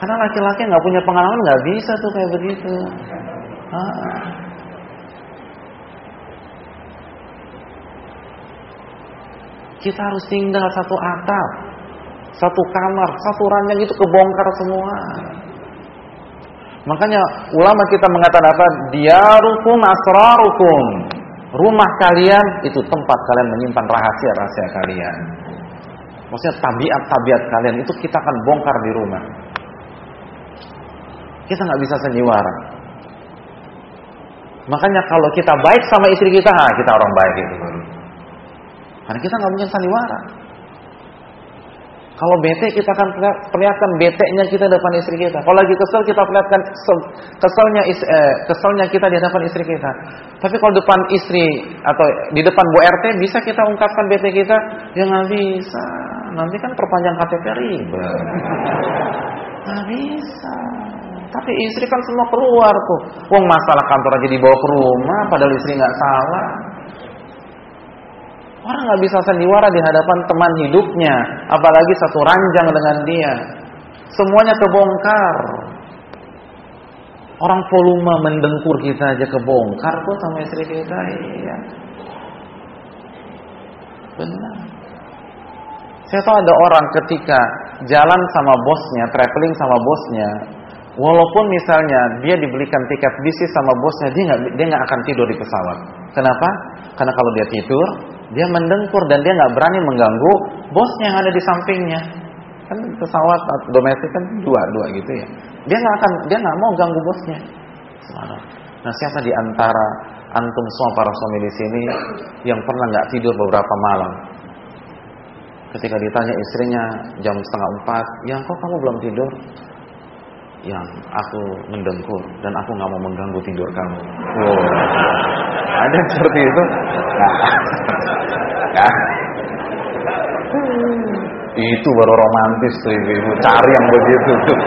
Karena laki-laki nggak punya pengalaman nggak bisa tuh kayak begitu. Ah. Kita harus tinggal satu atap, satu kamar, satu ranjang itu kebongkar semua. Makanya ulama kita mengatakan apa? Diarukum asrarukum. Rumah kalian itu tempat kalian menyimpan rahasia-rahasia kalian. Maksudnya tabiat-tabiat kalian itu kita akan bongkar di rumah. Kita nggak bisa senyiwara. Makanya kalau kita baik sama istri kita, kita orang baik itu Karena kita nggak mungkin sandiwara. Kalau bete kita akan perlihatkan bete-nya kita depan istri kita. Kalau lagi kesel kita perlihatkan keselnya eh, keselnya kita di depan istri kita. Tapi kalau depan istri atau di depan Bu RT bisa kita ungkapkan bete kita? Ya nggak bisa. nanti kan perpanjang KTP ribet. *laughs* Nggak bisa. Tapi istri kan semua keluar tuh. Wong masalah kantor aja dibawa ke rumah, padahal istri nggak salah. Orang nggak bisa sandiwara di hadapan teman hidupnya, apalagi satu ranjang dengan dia. Semuanya kebongkar. Orang volume mendengkur kita aja kebongkar kok sama istri kita, iya. Benar. Saya tahu ada orang ketika jalan sama bosnya, traveling sama bosnya, walaupun misalnya dia dibelikan tiket bisnis sama bosnya, dia nggak dia nggak akan tidur di pesawat. Kenapa? Karena kalau dia tidur, dia mendengkur dan dia nggak berani mengganggu bosnya yang ada di sampingnya. Kan pesawat domestik kan dua dua gitu ya. Dia nggak akan dia nggak mau ganggu bosnya. Nah siapa di antara antum semua para suami di sini yang pernah nggak tidur beberapa malam? Ketika ditanya istrinya jam setengah empat, yang kok kamu belum tidur? Yang aku mendengkur dan aku nggak mau mengganggu tidur kamu. Wow. Ada seperti itu? Nah. nah. Itu baru romantis tuh ibu-ibu. Cari yang begitu tuh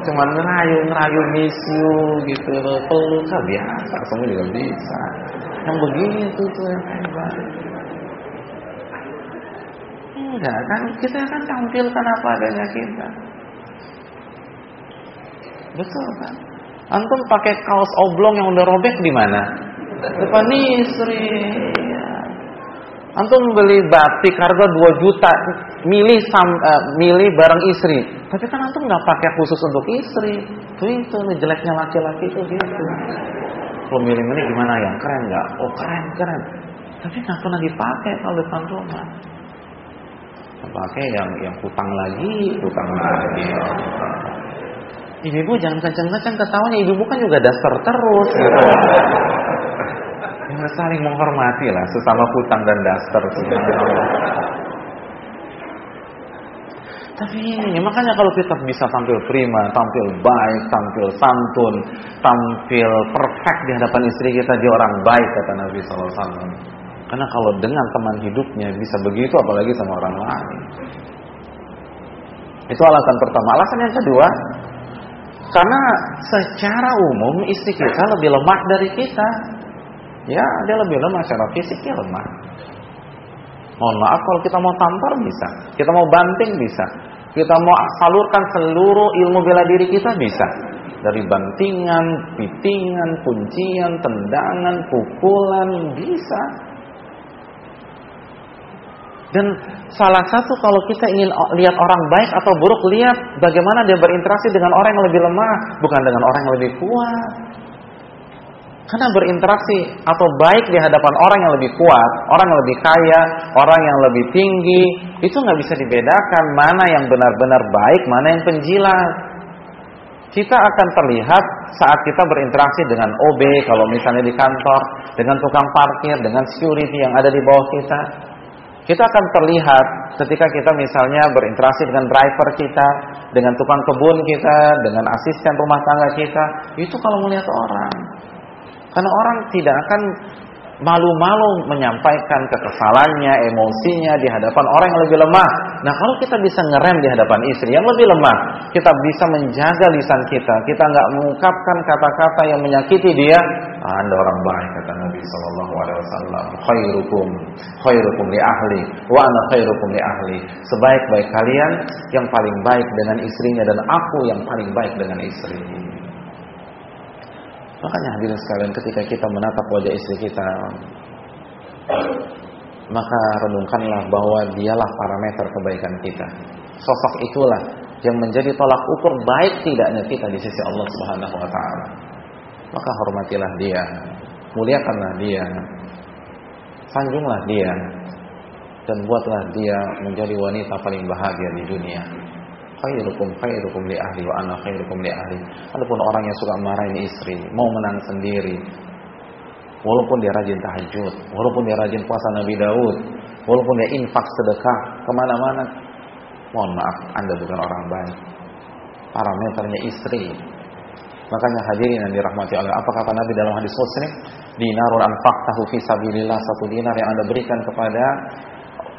cuma ngerayu ngerayu miss you gitu peluk kan biasa semua juga bisa yang begitu tuh yang hebat enggak kan kita akan tampilkan apa adanya kita betul kan antum pakai kaos oblong yang udah robek di mana depan istri Antum beli batik harga 2 juta, milih sam, uh, milih barang istri. Tapi kan antum nggak pakai khusus untuk istri. Tuh itu jeleknya laki-laki itu gitu. Kalau milih-milih gimana yang keren nggak? Oh keren keren. Tapi nggak pernah dipakai kalau depan rumah. Pakai yang yang hutang lagi, hutang lagi. Ibu-ibu jangan kenceng-kenceng ketawanya. Ibu-ibu kan juga dasar terus gitu ya, saling menghormati lah sesama hutang dan daster Tapi ini makanya kalau kita bisa tampil prima, tampil baik, tampil santun, tampil perfect di hadapan istri kita dia orang baik kata Nabi SAW. Karena kalau dengan teman hidupnya bisa begitu, apalagi sama orang lain. Itu alasan pertama. Alasan yang kedua, karena secara umum istri kita lebih lemah dari kita. Ya, dia lebih lemah secara fisiknya lemah. Mohon maaf kalau kita mau tampar bisa, kita mau banting bisa, kita mau salurkan seluruh ilmu bela diri kita bisa. Dari bantingan, pitingan, kuncian, tendangan, pukulan bisa. Dan salah satu kalau kita ingin lihat orang baik atau buruk, lihat bagaimana dia berinteraksi dengan orang yang lebih lemah, bukan dengan orang yang lebih kuat. Karena berinteraksi atau baik di hadapan orang yang lebih kuat, orang yang lebih kaya, orang yang lebih tinggi, itu nggak bisa dibedakan mana yang benar-benar baik, mana yang penjilat. Kita akan terlihat saat kita berinteraksi dengan OB kalau misalnya di kantor, dengan tukang parkir, dengan security yang ada di bawah kita. Kita akan terlihat ketika kita misalnya berinteraksi dengan driver kita, dengan tukang kebun kita, dengan asisten rumah tangga kita, itu kalau melihat orang. Karena orang tidak akan malu-malu menyampaikan kekesalannya, emosinya di hadapan orang yang lebih lemah. Nah, kalau kita bisa ngerem di hadapan istri yang lebih lemah, kita bisa menjaga lisan kita. Kita nggak mengungkapkan kata-kata yang menyakiti dia. Anda orang baik kata Nabi Shallallahu Alaihi Wasallam. Khairukum, khairukum li ahli, wa ana khairukum li ahli. Sebaik-baik kalian yang paling baik dengan istrinya dan aku yang paling baik dengan istri. Makanya hadirin sekalian ketika kita menatap wajah istri kita maka renungkanlah bahwa dialah parameter kebaikan kita. Sosok itulah yang menjadi tolak ukur baik tidaknya kita di sisi Allah Subhanahu wa taala. Maka hormatilah dia, muliakanlah dia, sanjunglah dia dan buatlah dia menjadi wanita paling bahagia di dunia khairukum khairukum li ahli wa ana khairukum li ahli. Adapun orang yang suka marahin istri, mau menang sendiri, walaupun dia rajin tahajud, walaupun dia rajin puasa Nabi Daud, walaupun dia infak sedekah ke mana-mana, mohon maaf, anda bukan orang baik. Parameternya istri. Makanya hadirin yang dirahmati Allah. Apa kata Nabi dalam hadis Muslim? Dinarun anfaqtahu fi sabilillah satu dinar yang anda berikan kepada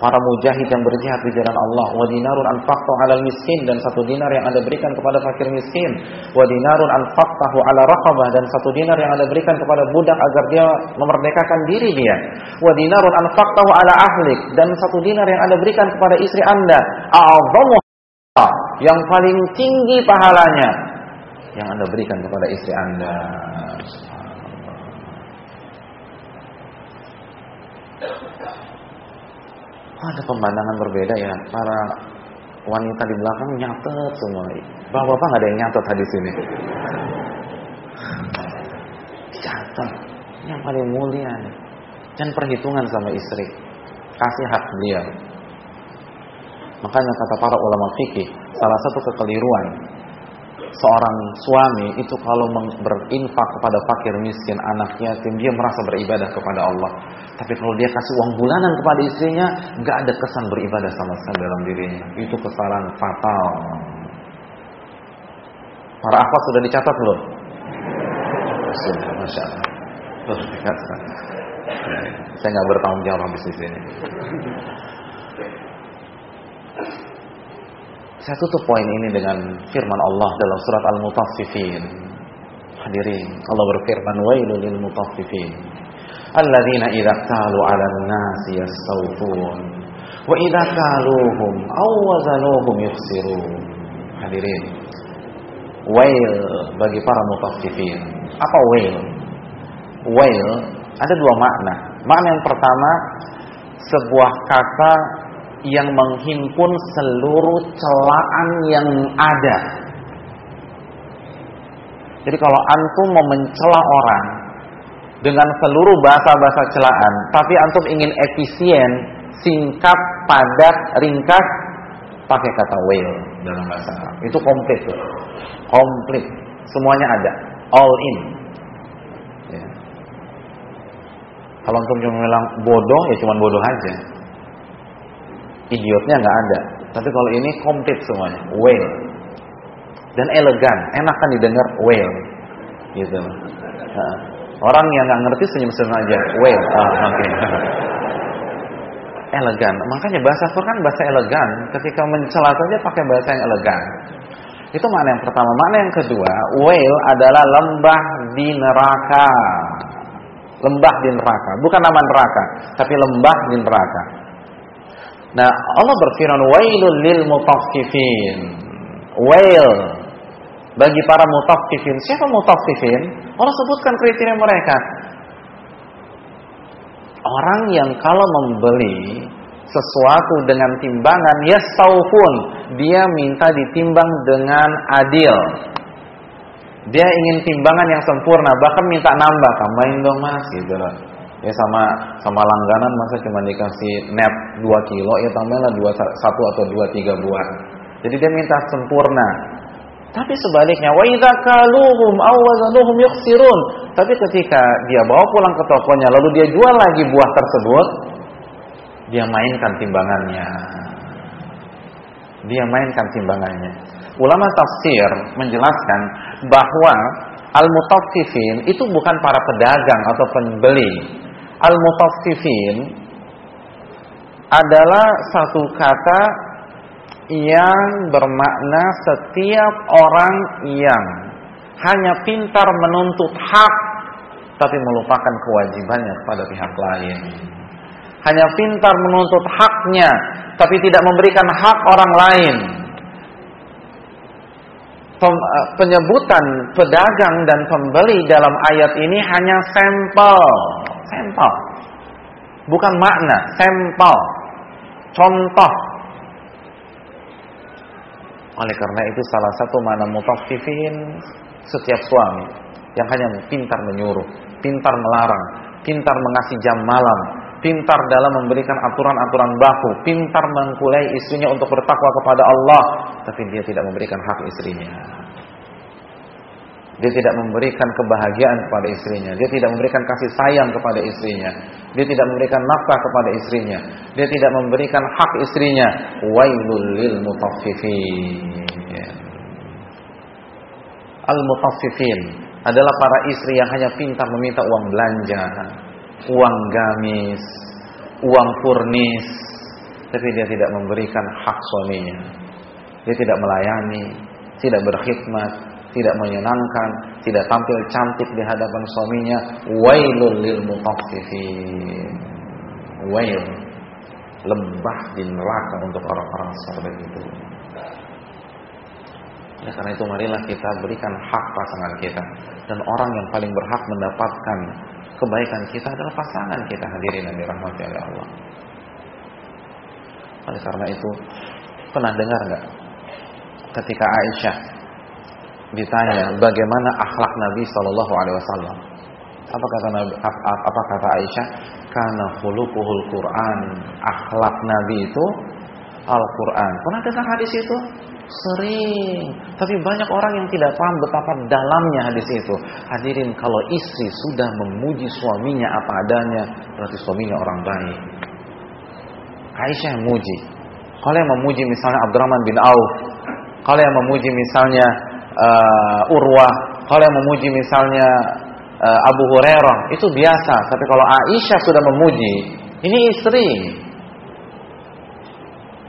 para mujahid yang berjihad di jalan Allah. Wa dinarun anfaqtahu 'alal miskin. Dan satu dinar yang Anda berikan kepada fakir miskin. Wa dinarun anfaqtahu 'ala raqabah. Dan satu dinar yang Anda berikan kepada budak agar dia memerdekakan diri dia. Wa dinarun anfaqtahu 'ala ahlik. Dan satu dinar yang Anda berikan kepada istri Anda. A'zamu yang paling tinggi pahalanya. Yang Anda berikan kepada istri Anda ada pemandangan berbeda ya. Para wanita di belakang nyatet semua. Bapak-bapak nggak ada yang nyatet hadis ini catat yang paling mulia dan perhitungan sama istri. Kasih hak beliau. Makanya kata para ulama fikih salah satu kekeliruan seorang suami itu kalau berinfak kepada fakir miskin anaknya dia merasa beribadah kepada Allah. Tapi kalau dia kasih uang bulanan kepada istrinya nggak ada kesan beribadah sama sekali dalam dirinya. Itu kesalahan fatal. Para akhwat sudah dicatat belum? Masya Allah. Saya nggak bertanggung jawab di sini Saya tutup poin ini dengan firman Allah dalam surat Al-Mutaffifin. Hadirin, Allah berfirman, "Wailul lil mutaffifin, alladzina idza qalu 'alan nasi yastawfun, wa idza qaluhum aw wazanuhum yukhsirun." Hadirin, wail bagi para mutaffifin. Apa wail? Wail ada dua makna. Makna yang pertama sebuah kata yang menghimpun seluruh celaan yang ada. Jadi kalau antum mau mencela orang dengan seluruh bahasa-bahasa celaan, tapi antum ingin efisien, singkat, padat, ringkas, pakai kata will dalam bahasa. Itu komplit. Komplit. Semuanya ada. All in. Ya. Kalau antum cuma bilang bodoh, ya cuma bodoh aja idiotnya nggak ada. Tapi kalau ini komplit semuanya, well. Dan elegan, enak kan didengar well. Gitu. Nah, orang yang nggak ngerti senyum-senyum aja, well. Ah, oke. Okay. *laughs* elegan. Makanya bahasa Quran bahasa elegan. Ketika mencela saja pakai bahasa yang elegan. Itu makna yang pertama. Makna yang kedua, well adalah lembah di neraka. Lembah di neraka, bukan nama neraka, tapi lembah di neraka. Nah, Allah berfirman wailul lil mutaffifin. Wail bagi para mutaffifin. Siapa mutaffifin? Allah sebutkan kriteria mereka. Orang yang kalau membeli sesuatu dengan timbangan yastaufun, dia minta ditimbang dengan adil. Dia ingin timbangan yang sempurna, bahkan minta nambah, tambahin dong mas, gitu loh ya sama sama langganan masa cuma dikasih net 2 kilo ya tambahlah dua satu atau dua tiga buah. Jadi dia minta sempurna. Tapi sebaliknya wa idza kaluhum aw wazanuhum tapi ketika dia bawa pulang ke tokonya lalu dia jual lagi buah tersebut dia mainkan timbangannya. Dia mainkan timbangannya. Ulama tafsir menjelaskan bahwa al-mutaffifin itu bukan para pedagang atau pembeli Al-mutaffifin adalah satu kata yang bermakna setiap orang yang hanya pintar menuntut hak tapi melupakan kewajibannya kepada pihak lain. Hanya pintar menuntut haknya tapi tidak memberikan hak orang lain. Eh, penyebutan pedagang dan pembeli dalam ayat ini hanya sampel Sampel. Bukan makna, sampel. Contoh. Oleh karena itu salah satu makna mutaffifin setiap suami yang hanya pintar menyuruh, pintar melarang, pintar mengasih jam malam, pintar dalam memberikan aturan-aturan baku, pintar mengkulai istrinya untuk bertakwa kepada Allah, tapi dia tidak memberikan hak istrinya. Dia tidak memberikan kebahagiaan kepada istrinya. Dia tidak memberikan kasih sayang kepada istrinya. Dia tidak memberikan nafkah kepada istrinya. Dia tidak memberikan hak istrinya. Wailul lil mutaffifin. Al-mutaffifin adalah para istri yang hanya pintar meminta uang belanja, uang gamis, uang furnis, tapi dia tidak memberikan hak suaminya. Dia tidak melayani, tidak berkhidmat, tidak menyenangkan, tidak tampil cantik di hadapan suaminya. Wailul lil mutaffifin. Wail. Lembah di neraka untuk orang-orang seperti itu. Ya, karena itu marilah kita berikan hak pasangan kita dan orang yang paling berhak mendapatkan kebaikan kita adalah pasangan kita hadirin yang dirahmati oleh Allah. Oleh karena itu pernah dengar nggak ketika Aisyah ditanya bagaimana akhlak Nabi Shallallahu Alaihi Wasallam? Apa kata Nabi, apa kata Aisyah? Karena khuluquhul Quran, akhlak Nabi itu Al-Quran. Pernah dengar hadis itu? Sering. Tapi banyak orang yang tidak paham betapa dalamnya hadis itu. Hadirin, kalau istri sudah memuji suaminya apa adanya, berarti suaminya orang baik. Aisyah yang memuji. Kalau yang memuji misalnya Abdurrahman bin Auf, kalau yang memuji misalnya uh, Urwah, kalau yang memuji misalnya uh, Abu Hurairah, itu biasa. Tapi kalau Aisyah sudah memuji, ini istri.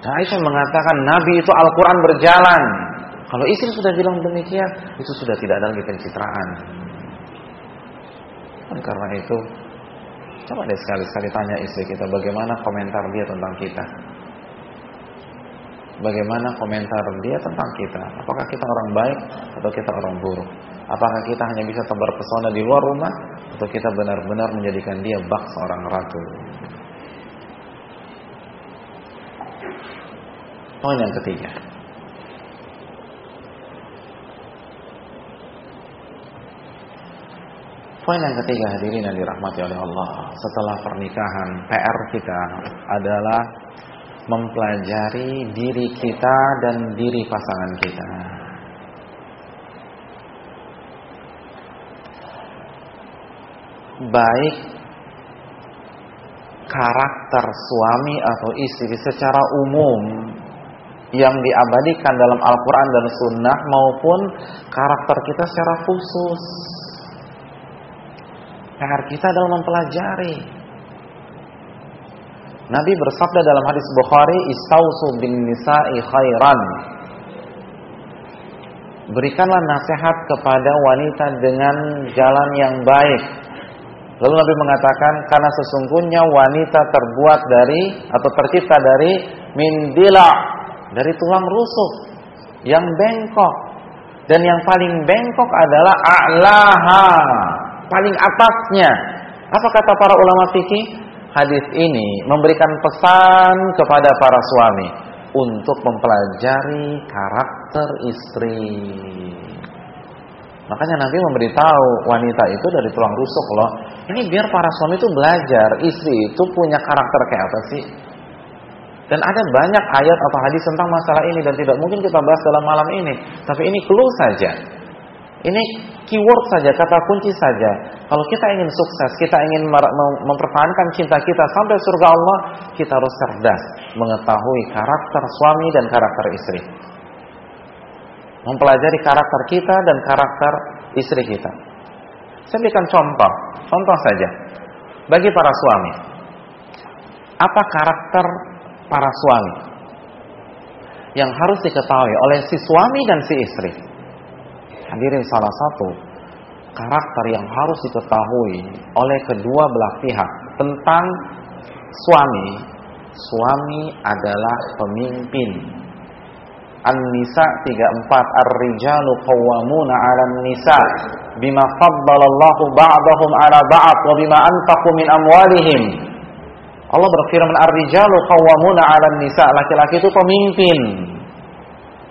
Aisyah mengatakan Nabi itu Al-Quran berjalan. Kalau istri sudah bilang demikian, itu sudah tidak ada lagi pencitraan. Oleh karena itu, coba deh sekali-sekali tanya istri kita bagaimana komentar dia tentang kita. Bagaimana komentar dia tentang kita? Apakah kita orang baik atau kita orang buruk? Apakah kita hanya bisa tebar pesona di luar rumah atau kita benar-benar menjadikan dia bak seorang ratu? Poin yang ketiga. Poin yang ketiga hadirin yang dirahmati oleh Allah Setelah pernikahan PR kita adalah Mempelajari diri kita dan diri pasangan kita Baik karakter suami atau istri secara umum yang diabadikan dalam Al-Quran dan Sunnah maupun karakter kita secara khusus. PR kita adalah mempelajari. Nabi bersabda dalam hadis Bukhari, "Istausu bin nisa'i khairan." Berikanlah nasihat kepada wanita dengan jalan yang baik. Lalu Nabi mengatakan, karena sesungguhnya wanita terbuat dari atau tercipta dari mindila dari tulang rusuk yang bengkok dan yang paling bengkok adalah a'laha paling atasnya apa kata para ulama fikih hadis ini memberikan pesan kepada para suami untuk mempelajari karakter istri makanya Nabi memberitahu wanita itu dari tulang rusuk loh ini biar para suami itu belajar istri itu punya karakter kayak apa sih dan ada banyak ayat atau hadis tentang masalah ini dan tidak mungkin kita bahas dalam malam ini. Tapi ini clue saja. Ini keyword saja, kata kunci saja. Kalau kita ingin sukses, kita ingin mempertahankan cinta kita sampai surga Allah, kita harus cerdas mengetahui karakter suami dan karakter istri. Mempelajari karakter kita dan karakter istri kita. Saya berikan contoh, contoh saja. Bagi para suami, apa karakter para suami yang harus diketahui oleh si suami dan si istri. Hadirin salah satu karakter yang harus diketahui oleh kedua belah pihak tentang suami. Suami adalah pemimpin. An-Nisa 34 Ar-rijalu qawwamuna 'alan nisa bima faddalallahu ba'dahum 'ala ba'd wa bima anfaqu min amwalihim Allah berfirman ar-rijalu qawwamuna 'alan nisa. Laki-laki itu pemimpin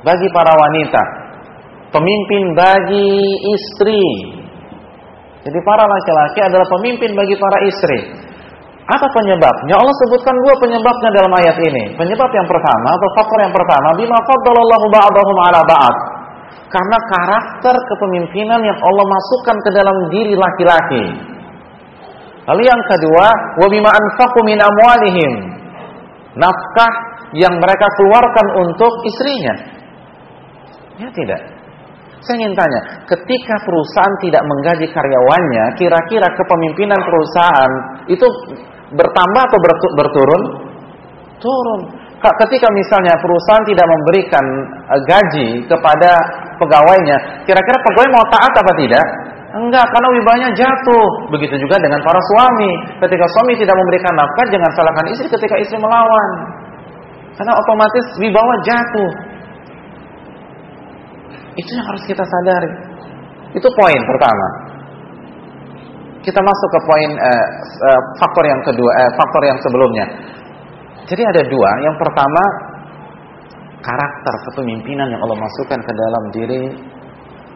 bagi para wanita. Pemimpin bagi istri. Jadi para laki-laki adalah pemimpin bagi para istri. Apa penyebabnya? Allah sebutkan dua penyebabnya dalam ayat ini. Penyebab yang pertama atau faktor yang pertama, bima faddalallahu ba'dahum 'ala ba'd. Karena karakter kepemimpinan yang Allah masukkan ke dalam diri laki-laki. Lalu yang kedua, wa bima anfaqu min amwalihim. Nafkah yang mereka keluarkan untuk istrinya. Ya tidak. Saya ingin tanya, ketika perusahaan tidak menggaji karyawannya, kira-kira kepemimpinan perusahaan itu bertambah atau berturun? Turun. ketika misalnya perusahaan tidak memberikan uh, gaji kepada pegawainya, kira-kira pegawai mau taat apa tidak? Enggak, karena wibawanya jatuh. Begitu juga dengan para suami. Ketika suami tidak memberikan nafkah, jangan salahkan istri ketika istri melawan. Karena otomatis wibawa jatuh. Itu yang harus kita sadari. Itu poin pertama. Kita masuk ke poin eh, eh, faktor yang kedua, eh, faktor yang sebelumnya. Jadi ada dua. Yang pertama karakter kepemimpinan yang Allah masukkan ke dalam diri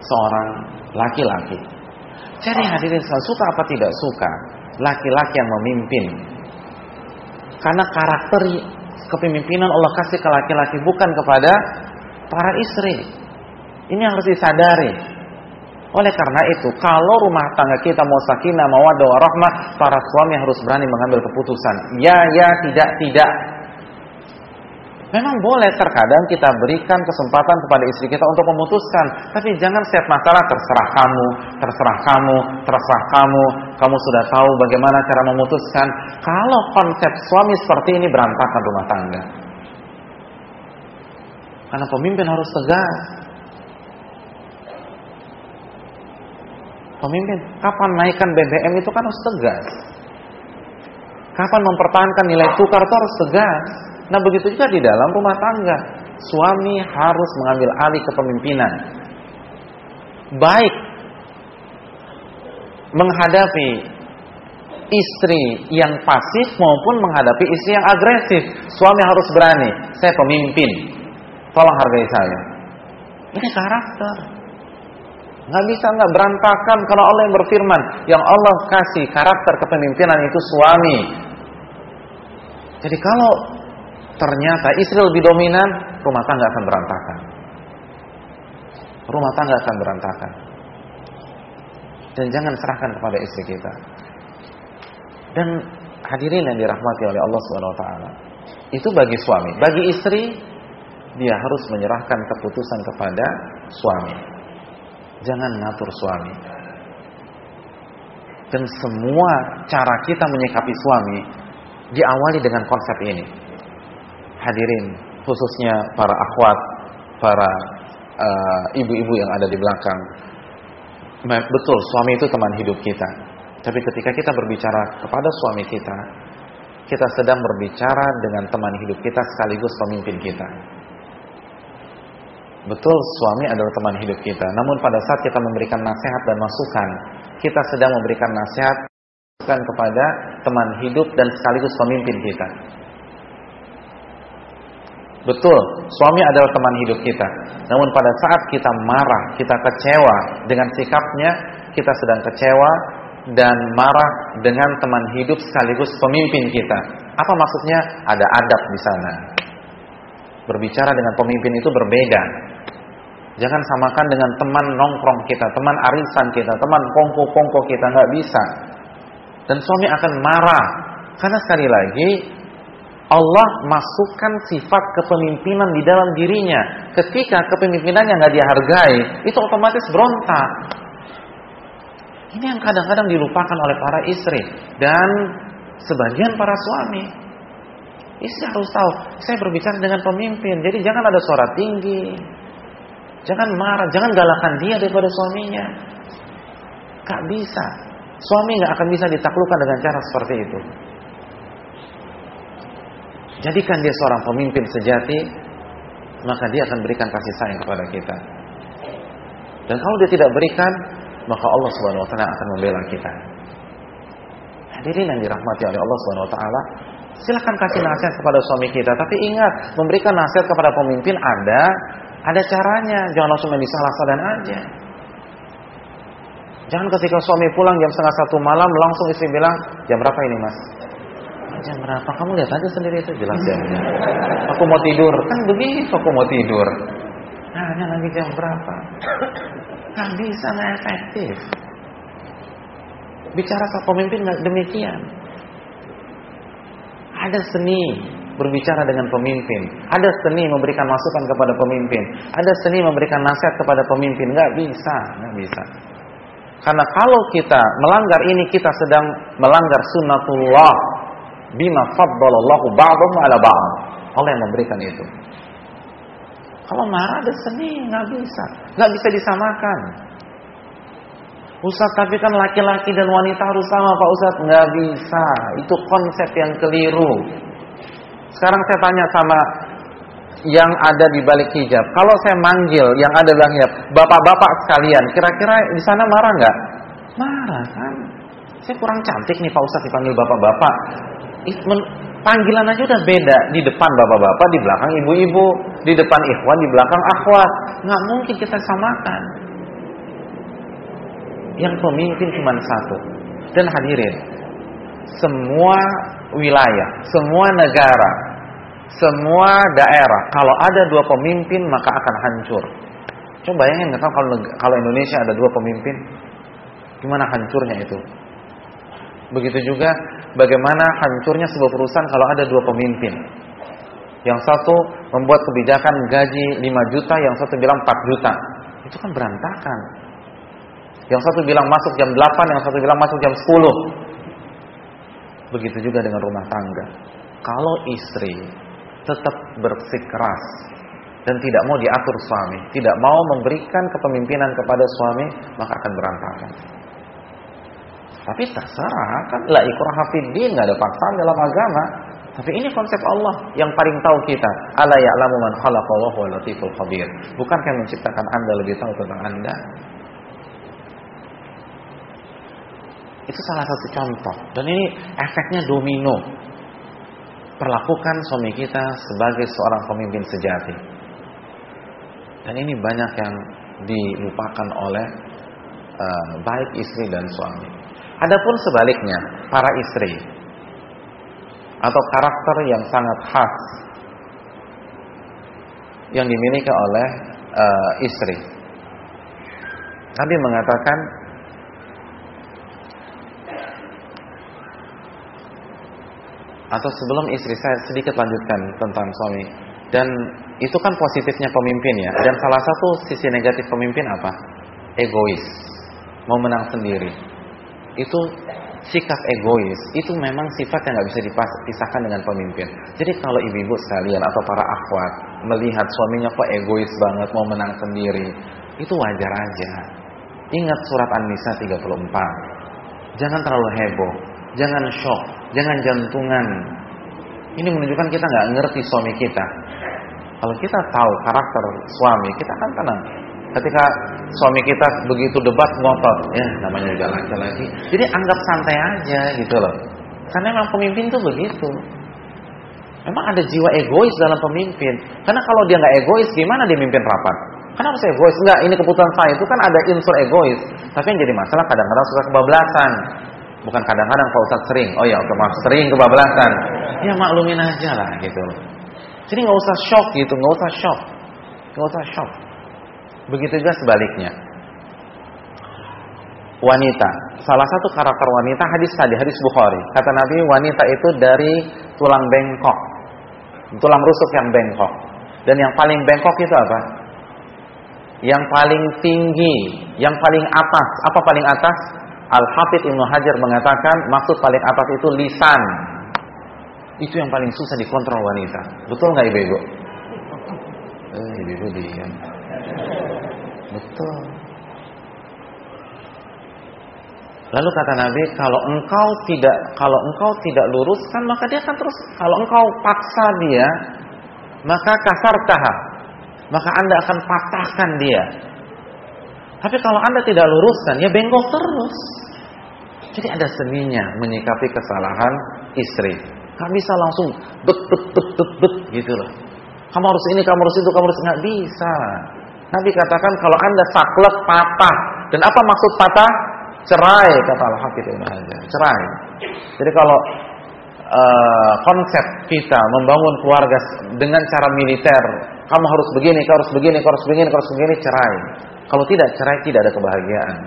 seorang laki-laki. Jadi hadirin suka apa tidak suka laki-laki yang memimpin. Karena karakter kepemimpinan Allah kasih ke laki-laki bukan kepada para istri. Ini harus disadari. Oleh karena itu, kalau rumah tangga kita mau sakinah, mawaddah, warahmah, para suami harus berani mengambil keputusan. Ya, ya, tidak, tidak. Memang boleh terkadang kita berikan kesempatan kepada istri kita untuk memutuskan, tapi jangan setiap masalah terserah kamu, terserah kamu, terserah kamu. Kamu sudah tahu bagaimana cara memutuskan. Kalau konsep suami seperti ini berantakan rumah tangga. Karena pemimpin harus tegas. Pemimpin, kapan naikkan BBM itu kan harus tegas. Kapan mempertahankan nilai tukar itu harus tegas. Nah begitu juga di dalam rumah tangga. Suami harus mengambil alih kepemimpinan. Baik menghadapi istri yang pasif maupun menghadapi istri yang agresif. Suami harus berani. Saya pemimpin. Tolong hargai saya. Ini karakter. Nggak bisa nggak berantakan kalau Allah yang berfirman. Yang Allah kasih karakter kepemimpinan itu suami. Jadi kalau ternyata istri lebih dominan, rumah tangga akan berantakan. Rumah tangga akan berantakan. Dan jangan serahkan kepada istri kita. Dan hadirin yang dirahmati oleh Allah taala. Itu bagi suami, bagi istri dia harus menyerahkan keputusan kepada suami. Jangan ngatur suami. Dan semua cara kita menyikapi suami diawali dengan konsep ini hadirin khususnya para akhwat, para eh, ibu-ibu uh, yang ada di belakang. Betul, suami itu teman hidup kita. Tapi ketika kita berbicara kepada suami kita, kita sedang berbicara dengan teman hidup kita sekaligus pemimpin kita. Betul, suami adalah teman hidup kita. Namun pada saat kita memberikan nasihat dan masukan, kita sedang memberikan nasihat kepada teman hidup dan sekaligus pemimpin kita. Betul, suami adalah teman hidup kita. Namun pada saat kita marah, kita kecewa dengan sikapnya, kita sedang kecewa dan marah dengan teman hidup sekaligus pemimpin kita. Apa maksudnya? Ada adab di sana. Berbicara dengan pemimpin itu berbeda. Jangan samakan dengan teman nongkrong kita, teman arisan kita, teman kongko-kongko kita nggak bisa. Dan suami akan marah karena sekali lagi Allah masukkan sifat kepemimpinan di dalam dirinya. Ketika kepemimpinannya nggak dihargai, itu otomatis berontak. Ini yang kadang-kadang dilupakan oleh para istri dan sebagian para suami. Istri harus tahu, saya berbicara dengan pemimpin, jadi jangan ada suara tinggi, jangan marah, jangan galakan dia daripada suaminya. Gak bisa, suami nggak akan bisa ditaklukkan dengan cara seperti itu. Jadikan dia seorang pemimpin sejati, maka dia akan berikan kasih sayang kepada kita. Dan kalau dia tidak berikan, maka Allah Subhanahu wa taala akan membela kita. Hadirin yang dirahmati oleh Allah Subhanahu wa taala, silakan kasih nasihat kepada suami kita, tapi ingat, memberikan nasihat kepada pemimpin ada ada caranya, jangan langsung main disalah dan aja. Jangan ketika suami pulang jam setengah satu malam langsung istri bilang jam berapa ini mas? jam berapa? Kamu lihat aja sendiri itu jelas jamnya. Aku mau tidur. Kan begitu aku mau tidur. Nah, hanya lagi jam berapa? Nggak bisa, nggak efektif. Bicara soal pemimpin nggak demikian. Ada seni berbicara dengan pemimpin. Ada seni memberikan masukan kepada pemimpin. Ada seni memberikan nasihat kepada pemimpin. Nggak bisa, nggak bisa. Karena kalau kita melanggar ini kita sedang melanggar sunnatullah bima faddalallahu ba'dhum ala ba'd. Allah yang memberikan itu. Kalau marah ada seni, nggak bisa, nggak bisa disamakan. Ustaz, tapi kan laki-laki dan wanita harus sama Pak Ustaz. Nggak bisa, itu konsep yang keliru. Sekarang saya tanya sama yang ada di balik hijab. Kalau saya manggil yang ada di hijab, bapak-bapak sekalian, kira-kira di sana marah nggak? Marah kan? Saya kurang cantik nih Pak Ustadz dipanggil bapak-bapak. Panggilan aja udah beda. Di depan bapak-bapak, di belakang ibu-ibu, di depan ikhwan, di belakang akhwat. Nggak mungkin kita samakan. Yang pemimpin cuma satu. Dan hadirin, semua wilayah, semua negara, semua daerah, kalau ada dua pemimpin maka akan hancur. Coba bayangin kalau kalau Indonesia ada dua pemimpin, gimana hancurnya itu? Begitu juga bagaimana hancurnya sebuah perusahaan kalau ada dua pemimpin. Yang satu membuat kebijakan gaji 5 juta, yang satu bilang 4 juta. Itu kan berantakan. Yang satu bilang masuk jam 8, yang satu bilang masuk jam 10. Begitu juga dengan rumah tangga. Kalau istri tetap bersikeras dan tidak mau diatur suami, tidak mau memberikan kepemimpinan kepada suami, maka akan berantakan. Tapi terserah kan la ikraha din, enggak ada paksaan dalam agama. Tapi ini konsep Allah yang paling tahu kita. Ala ya'lamu man khalaqa wa latiful khabir. Bukankah menciptakan Anda lebih tahu tentang Anda? Itu salah satu contoh. Dan ini efeknya domino. Perlakukan suami kita sebagai seorang pemimpin sejati. Dan ini banyak yang dilupakan oleh uh, baik istri dan suami. Adapun sebaliknya, para istri atau karakter yang sangat khas yang dimiliki oleh uh, istri. Nabi mengatakan atau sebelum istri saya sedikit lanjutkan tentang suami. Dan itu kan positifnya pemimpin ya. Dan salah satu sisi negatif pemimpin apa? Egois. Mau menang sendiri. Itu sikap egois. Itu memang sifat yang nggak bisa dipisahkan dengan pemimpin. Jadi kalau ibu-ibu sekalian atau para akhwat melihat suaminya kok egois banget mau menang sendiri, itu wajar aja. Ingat surat An-Nisa 34. Jangan terlalu heboh, jangan shock, jangan jantungan. Ini menunjukkan kita nggak ngerti suami kita. Kalau kita tahu karakter suami, kita akan tenang. Ketika suami kita begitu debat ngotot, ya namanya juga laki-laki. Jadi anggap santai aja gitu loh. Karena memang pemimpin tuh begitu. Memang ada jiwa egois dalam pemimpin. Karena kalau dia nggak egois, gimana dia mimpin rapat? Kenapa saya egois? Enggak, ini keputusan saya itu kan ada unsur egois. Tapi yang jadi masalah kadang-kadang suka kebablasan. Bukan kadang-kadang Pak Ustadz sering. Oh ya, maaf, sering kebablasan. Ya maklumin aja lah gitu. Jadi nggak usah shock gitu, nggak usah shock. Nggak usah shock. Begitu juga sebaliknya. Wanita, salah satu karakter wanita hadis tadi hadis Bukhari. Kata Nabi, wanita itu dari tulang bengkok. Tulang rusuk yang bengkok. Dan yang paling bengkok itu apa? Yang paling tinggi, yang paling atas. Apa paling atas? Al-Hafidh Ibnu Hajar mengatakan maksud paling atas itu lisan. Itu yang paling susah dikontrol wanita. Betul nggak ibu-ibu? Eh, ibu-ibu diam. Betul. Lalu kata Nabi, kalau engkau tidak kalau engkau tidak luruskan maka dia akan terus kalau engkau paksa dia, maka kasar taha. Maka Anda akan patahkan dia. Tapi kalau Anda tidak luruskan, ya bengkok terus. Jadi ada seninya menyikapi kesalahan istri. Gak bisa langsung bet bet bet bet bet gitu loh. Kamu harus ini, kamu harus itu, kamu harus nggak bisa. Nabi katakan kalau anda saklek patah. Dan apa maksud patah? Cerai kata Al-Hafidh Ibn Hajar. Cerai. Jadi kalau uh, konsep kita membangun keluarga dengan cara militer, kamu harus begini, kau harus begini, kau harus begini, kau harus begini, cerai. Kalau tidak cerai tidak ada kebahagiaan.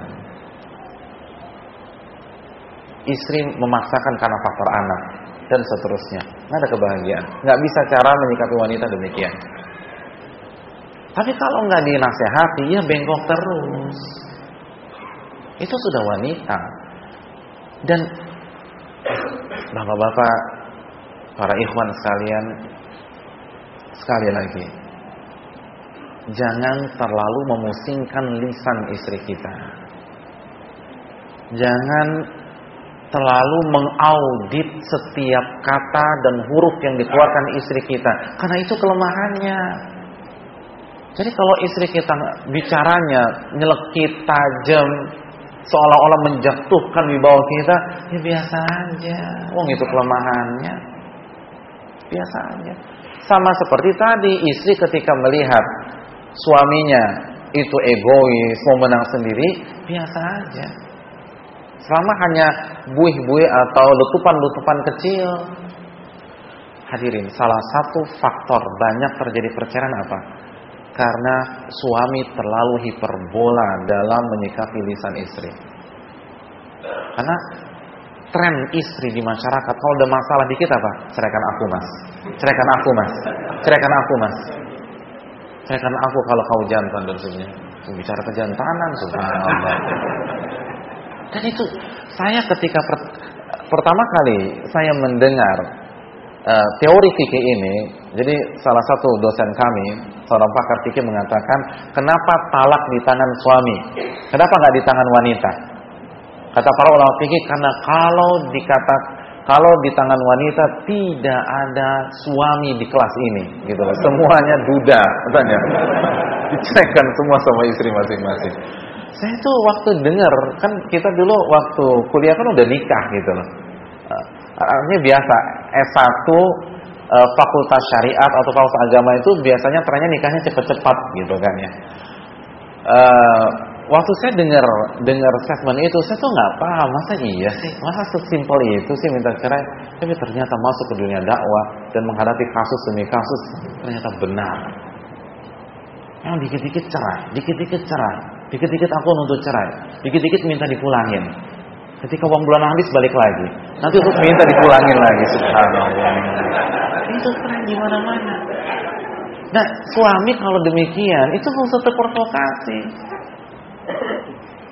Istri memaksakan karena faktor anak dan seterusnya. Nggak ada kebahagiaan. Nggak bisa cara menyikapi wanita demikian. Tapi kalau nggak dinasehati, ya bengkok terus. Itu sudah wanita. Dan bapak-bapak, para ikhwan sekalian, sekali lagi, jangan terlalu memusingkan lisan istri kita. Jangan terlalu mengaudit setiap kata dan huruf yang dikeluarkan istri kita, karena itu kelemahannya. Jadi kalau istri kita bicaranya nyelekit, tajam, seolah-olah menjatuhkan di bawah kita, ya biasa aja. Wong itu kelemahannya. Biasa aja. Sama seperti tadi istri ketika melihat suaminya itu egois, mau menang sendiri, biasa aja. Selama hanya buih-buih atau letupan-letupan kecil. Hadirin, salah satu faktor banyak terjadi perceraian apa? Karena suami terlalu hiperbola dalam menyikapi lisan istri. Karena tren istri di masyarakat kalau ada masalah dikit apa? Ceraikan aku mas, ceraikan aku mas, ceraikan aku mas, kalau kau jantan dan sebagainya. Bicara kejantanan subhanallah. Dan itu saya ketika per, pertama kali saya mendengar uh, teori fikih ini, jadi salah satu dosen kami, seorang pakar fikih mengatakan, kenapa talak di tangan suami, kenapa nggak di tangan wanita? Kata para ulama fikih karena kalau dikata kalau di tangan wanita tidak ada suami di kelas ini, gitu loh. Semuanya duda, katanya. Diceraikan semua sama istri masing-masing. Saya tuh waktu dengar kan kita dulu waktu kuliah kan udah nikah gitu loh. Uh, artinya biasa S1 uh, eh, fakultas syariat atau fakultas agama itu biasanya trennya nikahnya cepet-cepat gitu kan ya. Waktu saya dengar dengar statement itu saya tuh nggak paham masa iya sih? Masa sesimpel itu sih minta cerai tapi ternyata masuk ke dunia dakwah dan menghadapi kasus demi kasus ternyata benar. Yang dikit-dikit cerai dikit-dikit cerai dikit-dikit aku nuntut cerai dikit-dikit minta dipulangin. Ketika uang bulan habis balik lagi nanti untuk minta dipulangin lagi subhanallah. Itu tren di mana-mana. Nah suami kalau demikian itu usah terprovokasi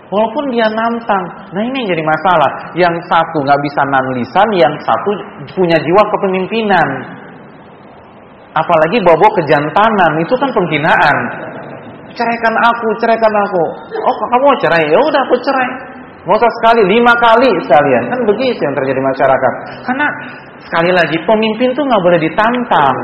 Walaupun dia nantang. Nah ini yang jadi masalah. Yang satu nggak bisa nan lisan, yang satu punya jiwa kepemimpinan. Apalagi bawa-bawa kejantanan, itu kan penghinaan. Ceraikan aku, ceraikan aku. Oh kamu mau cerai? Ya udah aku cerai. Mau sekali, lima kali sekalian. Kan begitu yang terjadi masyarakat. Karena sekali lagi pemimpin tuh nggak boleh ditantang.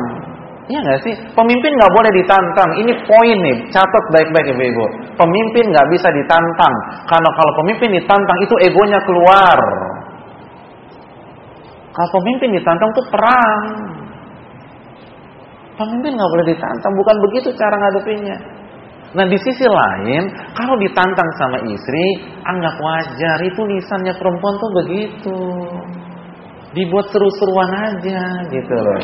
Iya nggak sih? Pemimpin nggak boleh ditantang. Ini poin nih, catat baik-baik ibu-ibu. Pemimpin nggak bisa ditantang, karena kalau pemimpin ditantang itu egonya keluar. Kalau pemimpin ditantang itu perang. Pemimpin nggak boleh ditantang, bukan begitu cara ngadepinnya. Nah di sisi lain, kalau ditantang sama istri, anggap wajar. Itu lisannya perempuan tuh begitu dibuat seru-seruan aja gitu loh.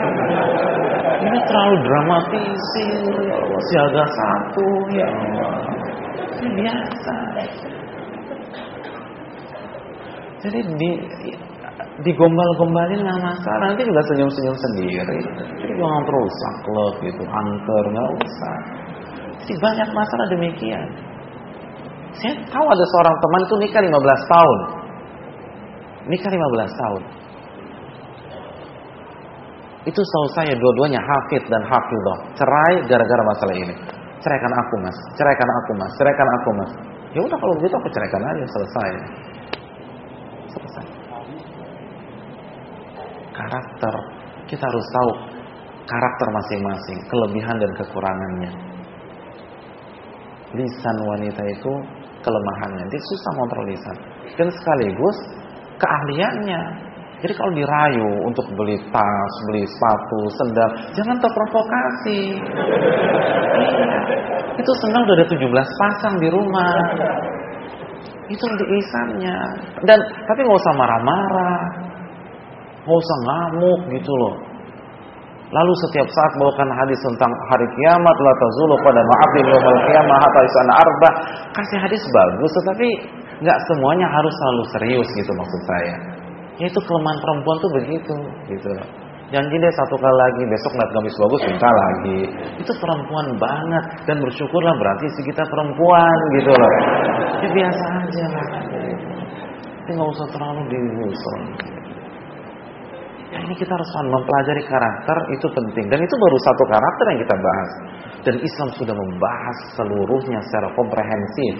Ini terlalu dramatisir, ya Allah, siaga satu, ya Allah. Ini biasa. Jadi di digombal-gombalin nggak masalah, nanti juga senyum-senyum sendiri. Jadi jangan terus saklek gitu, angker nggak usah. Jadi banyak masalah demikian. Saya tahu ada seorang teman itu nikah 15 tahun. Nikah 15 tahun. Itu saya dua-duanya hafid dan hafidah. Cerai gara-gara masalah ini. Ceraikan aku mas, ceraikan aku mas, ceraikan aku mas. Ya udah kalau begitu aku ceraikan aja selesai. Selesai. Karakter kita harus tahu karakter masing-masing, kelebihan dan kekurangannya. Lisan wanita itu kelemahannya, dia susah kontrol lisan. Dan sekaligus keahliannya. Jadi kalau dirayu untuk beli tas, beli sepatu, sendal, jangan terprovokasi. Iya. Itu sendal udah ada 17 pasang di rumah. Itu di lisannya. Dan tapi nggak usah marah-marah. nggak usah ngamuk gitu loh. Lalu setiap saat bawakan hadis tentang hari kiamat la tazulu pada ma'abdi yaumil qiyamah hatta isana arba. Kasih hadis bagus tetapi nggak semuanya harus selalu serius gitu maksud saya. Ya itu kelemahan perempuan tuh begitu, gitu. Janji deh satu kali lagi, besok ngeliat gamis bagus minta lagi. Itu perempuan banget dan bersyukurlah berarti si kita perempuan gitu loh. Ya biasa aja lah. Tapi nggak usah terlalu diusul. ini kita harus mempelajari karakter itu penting dan itu baru satu karakter yang kita bahas. Dan Islam sudah membahas seluruhnya secara komprehensif.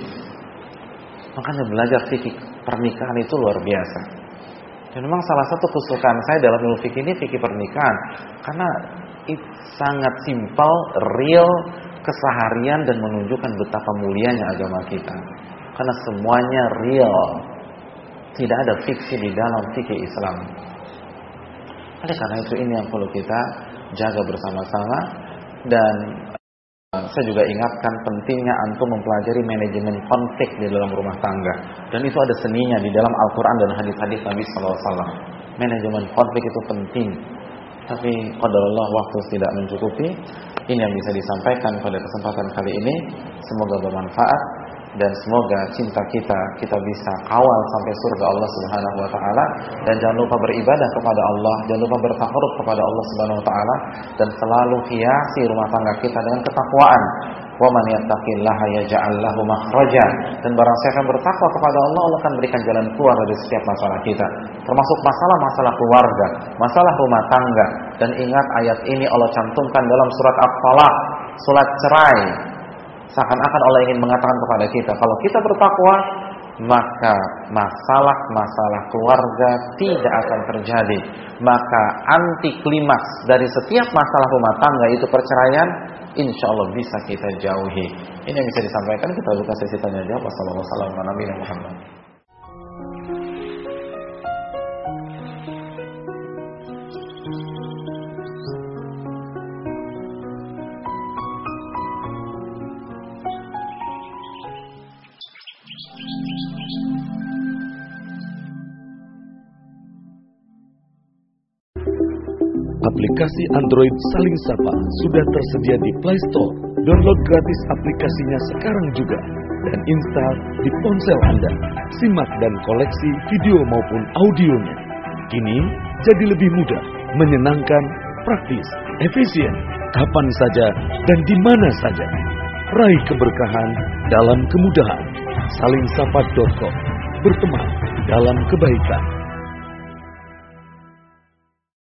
Makanya belajar fikih pernikahan itu luar biasa. Dan memang salah satu kesukaan saya dalam ilmu fikih ini fikih pernikahan karena itu sangat simpel, real, keseharian dan menunjukkan betapa mulianya agama kita. Karena semuanya real. Tidak ada fiksi di dalam fikih Islam. Oleh karena itu ini yang perlu kita jaga bersama-sama dan saya juga ingatkan pentingnya antum mempelajari manajemen konflik di dalam rumah tangga dan itu ada seninya di dalam Al-Quran dan hadis-hadis Nabi SAW. Manajemen konflik itu penting. Tapi Allah waktu tidak mencukupi. Ini yang bisa disampaikan pada kesempatan kali ini. Semoga bermanfaat dan semoga cinta kita kita bisa kawal sampai surga Allah Subhanahu wa taala dan jangan lupa beribadah kepada Allah, jangan lupa bertakarub kepada Allah Subhanahu wa taala dan selalu hiasi rumah tangga kita dengan ketakwaan. Wa man yattaqillaha yaj'al lahu makhraja. Dan barang siapa yang bertakwa kepada Allah, Allah akan berikan jalan keluar dari setiap masalah kita, termasuk masalah-masalah keluarga, masalah rumah tangga. Dan ingat ayat ini Allah cantumkan dalam surat At-Talaq, surat cerai Seakan-akan Allah ingin mengatakan kepada kita, kalau kita bertakwa, maka masalah-masalah keluarga tidak akan terjadi. Maka anti klimaks dari setiap masalah rumah tangga itu perceraian, insya Allah bisa kita jauhi. Ini yang bisa disampaikan. Kita buka sesi tanya jawab. Wassalamualaikum warahmatullahi wabarakatuh. Aplikasi Android Saling Sapa sudah tersedia di Play Store. Download gratis aplikasinya sekarang juga dan install di ponsel Anda. Simak dan koleksi video maupun audionya. Kini jadi lebih mudah, menyenangkan, praktis, efisien, kapan saja dan di mana saja. Raih keberkahan dalam kemudahan. Salingsapa.com Berteman dalam kebaikan.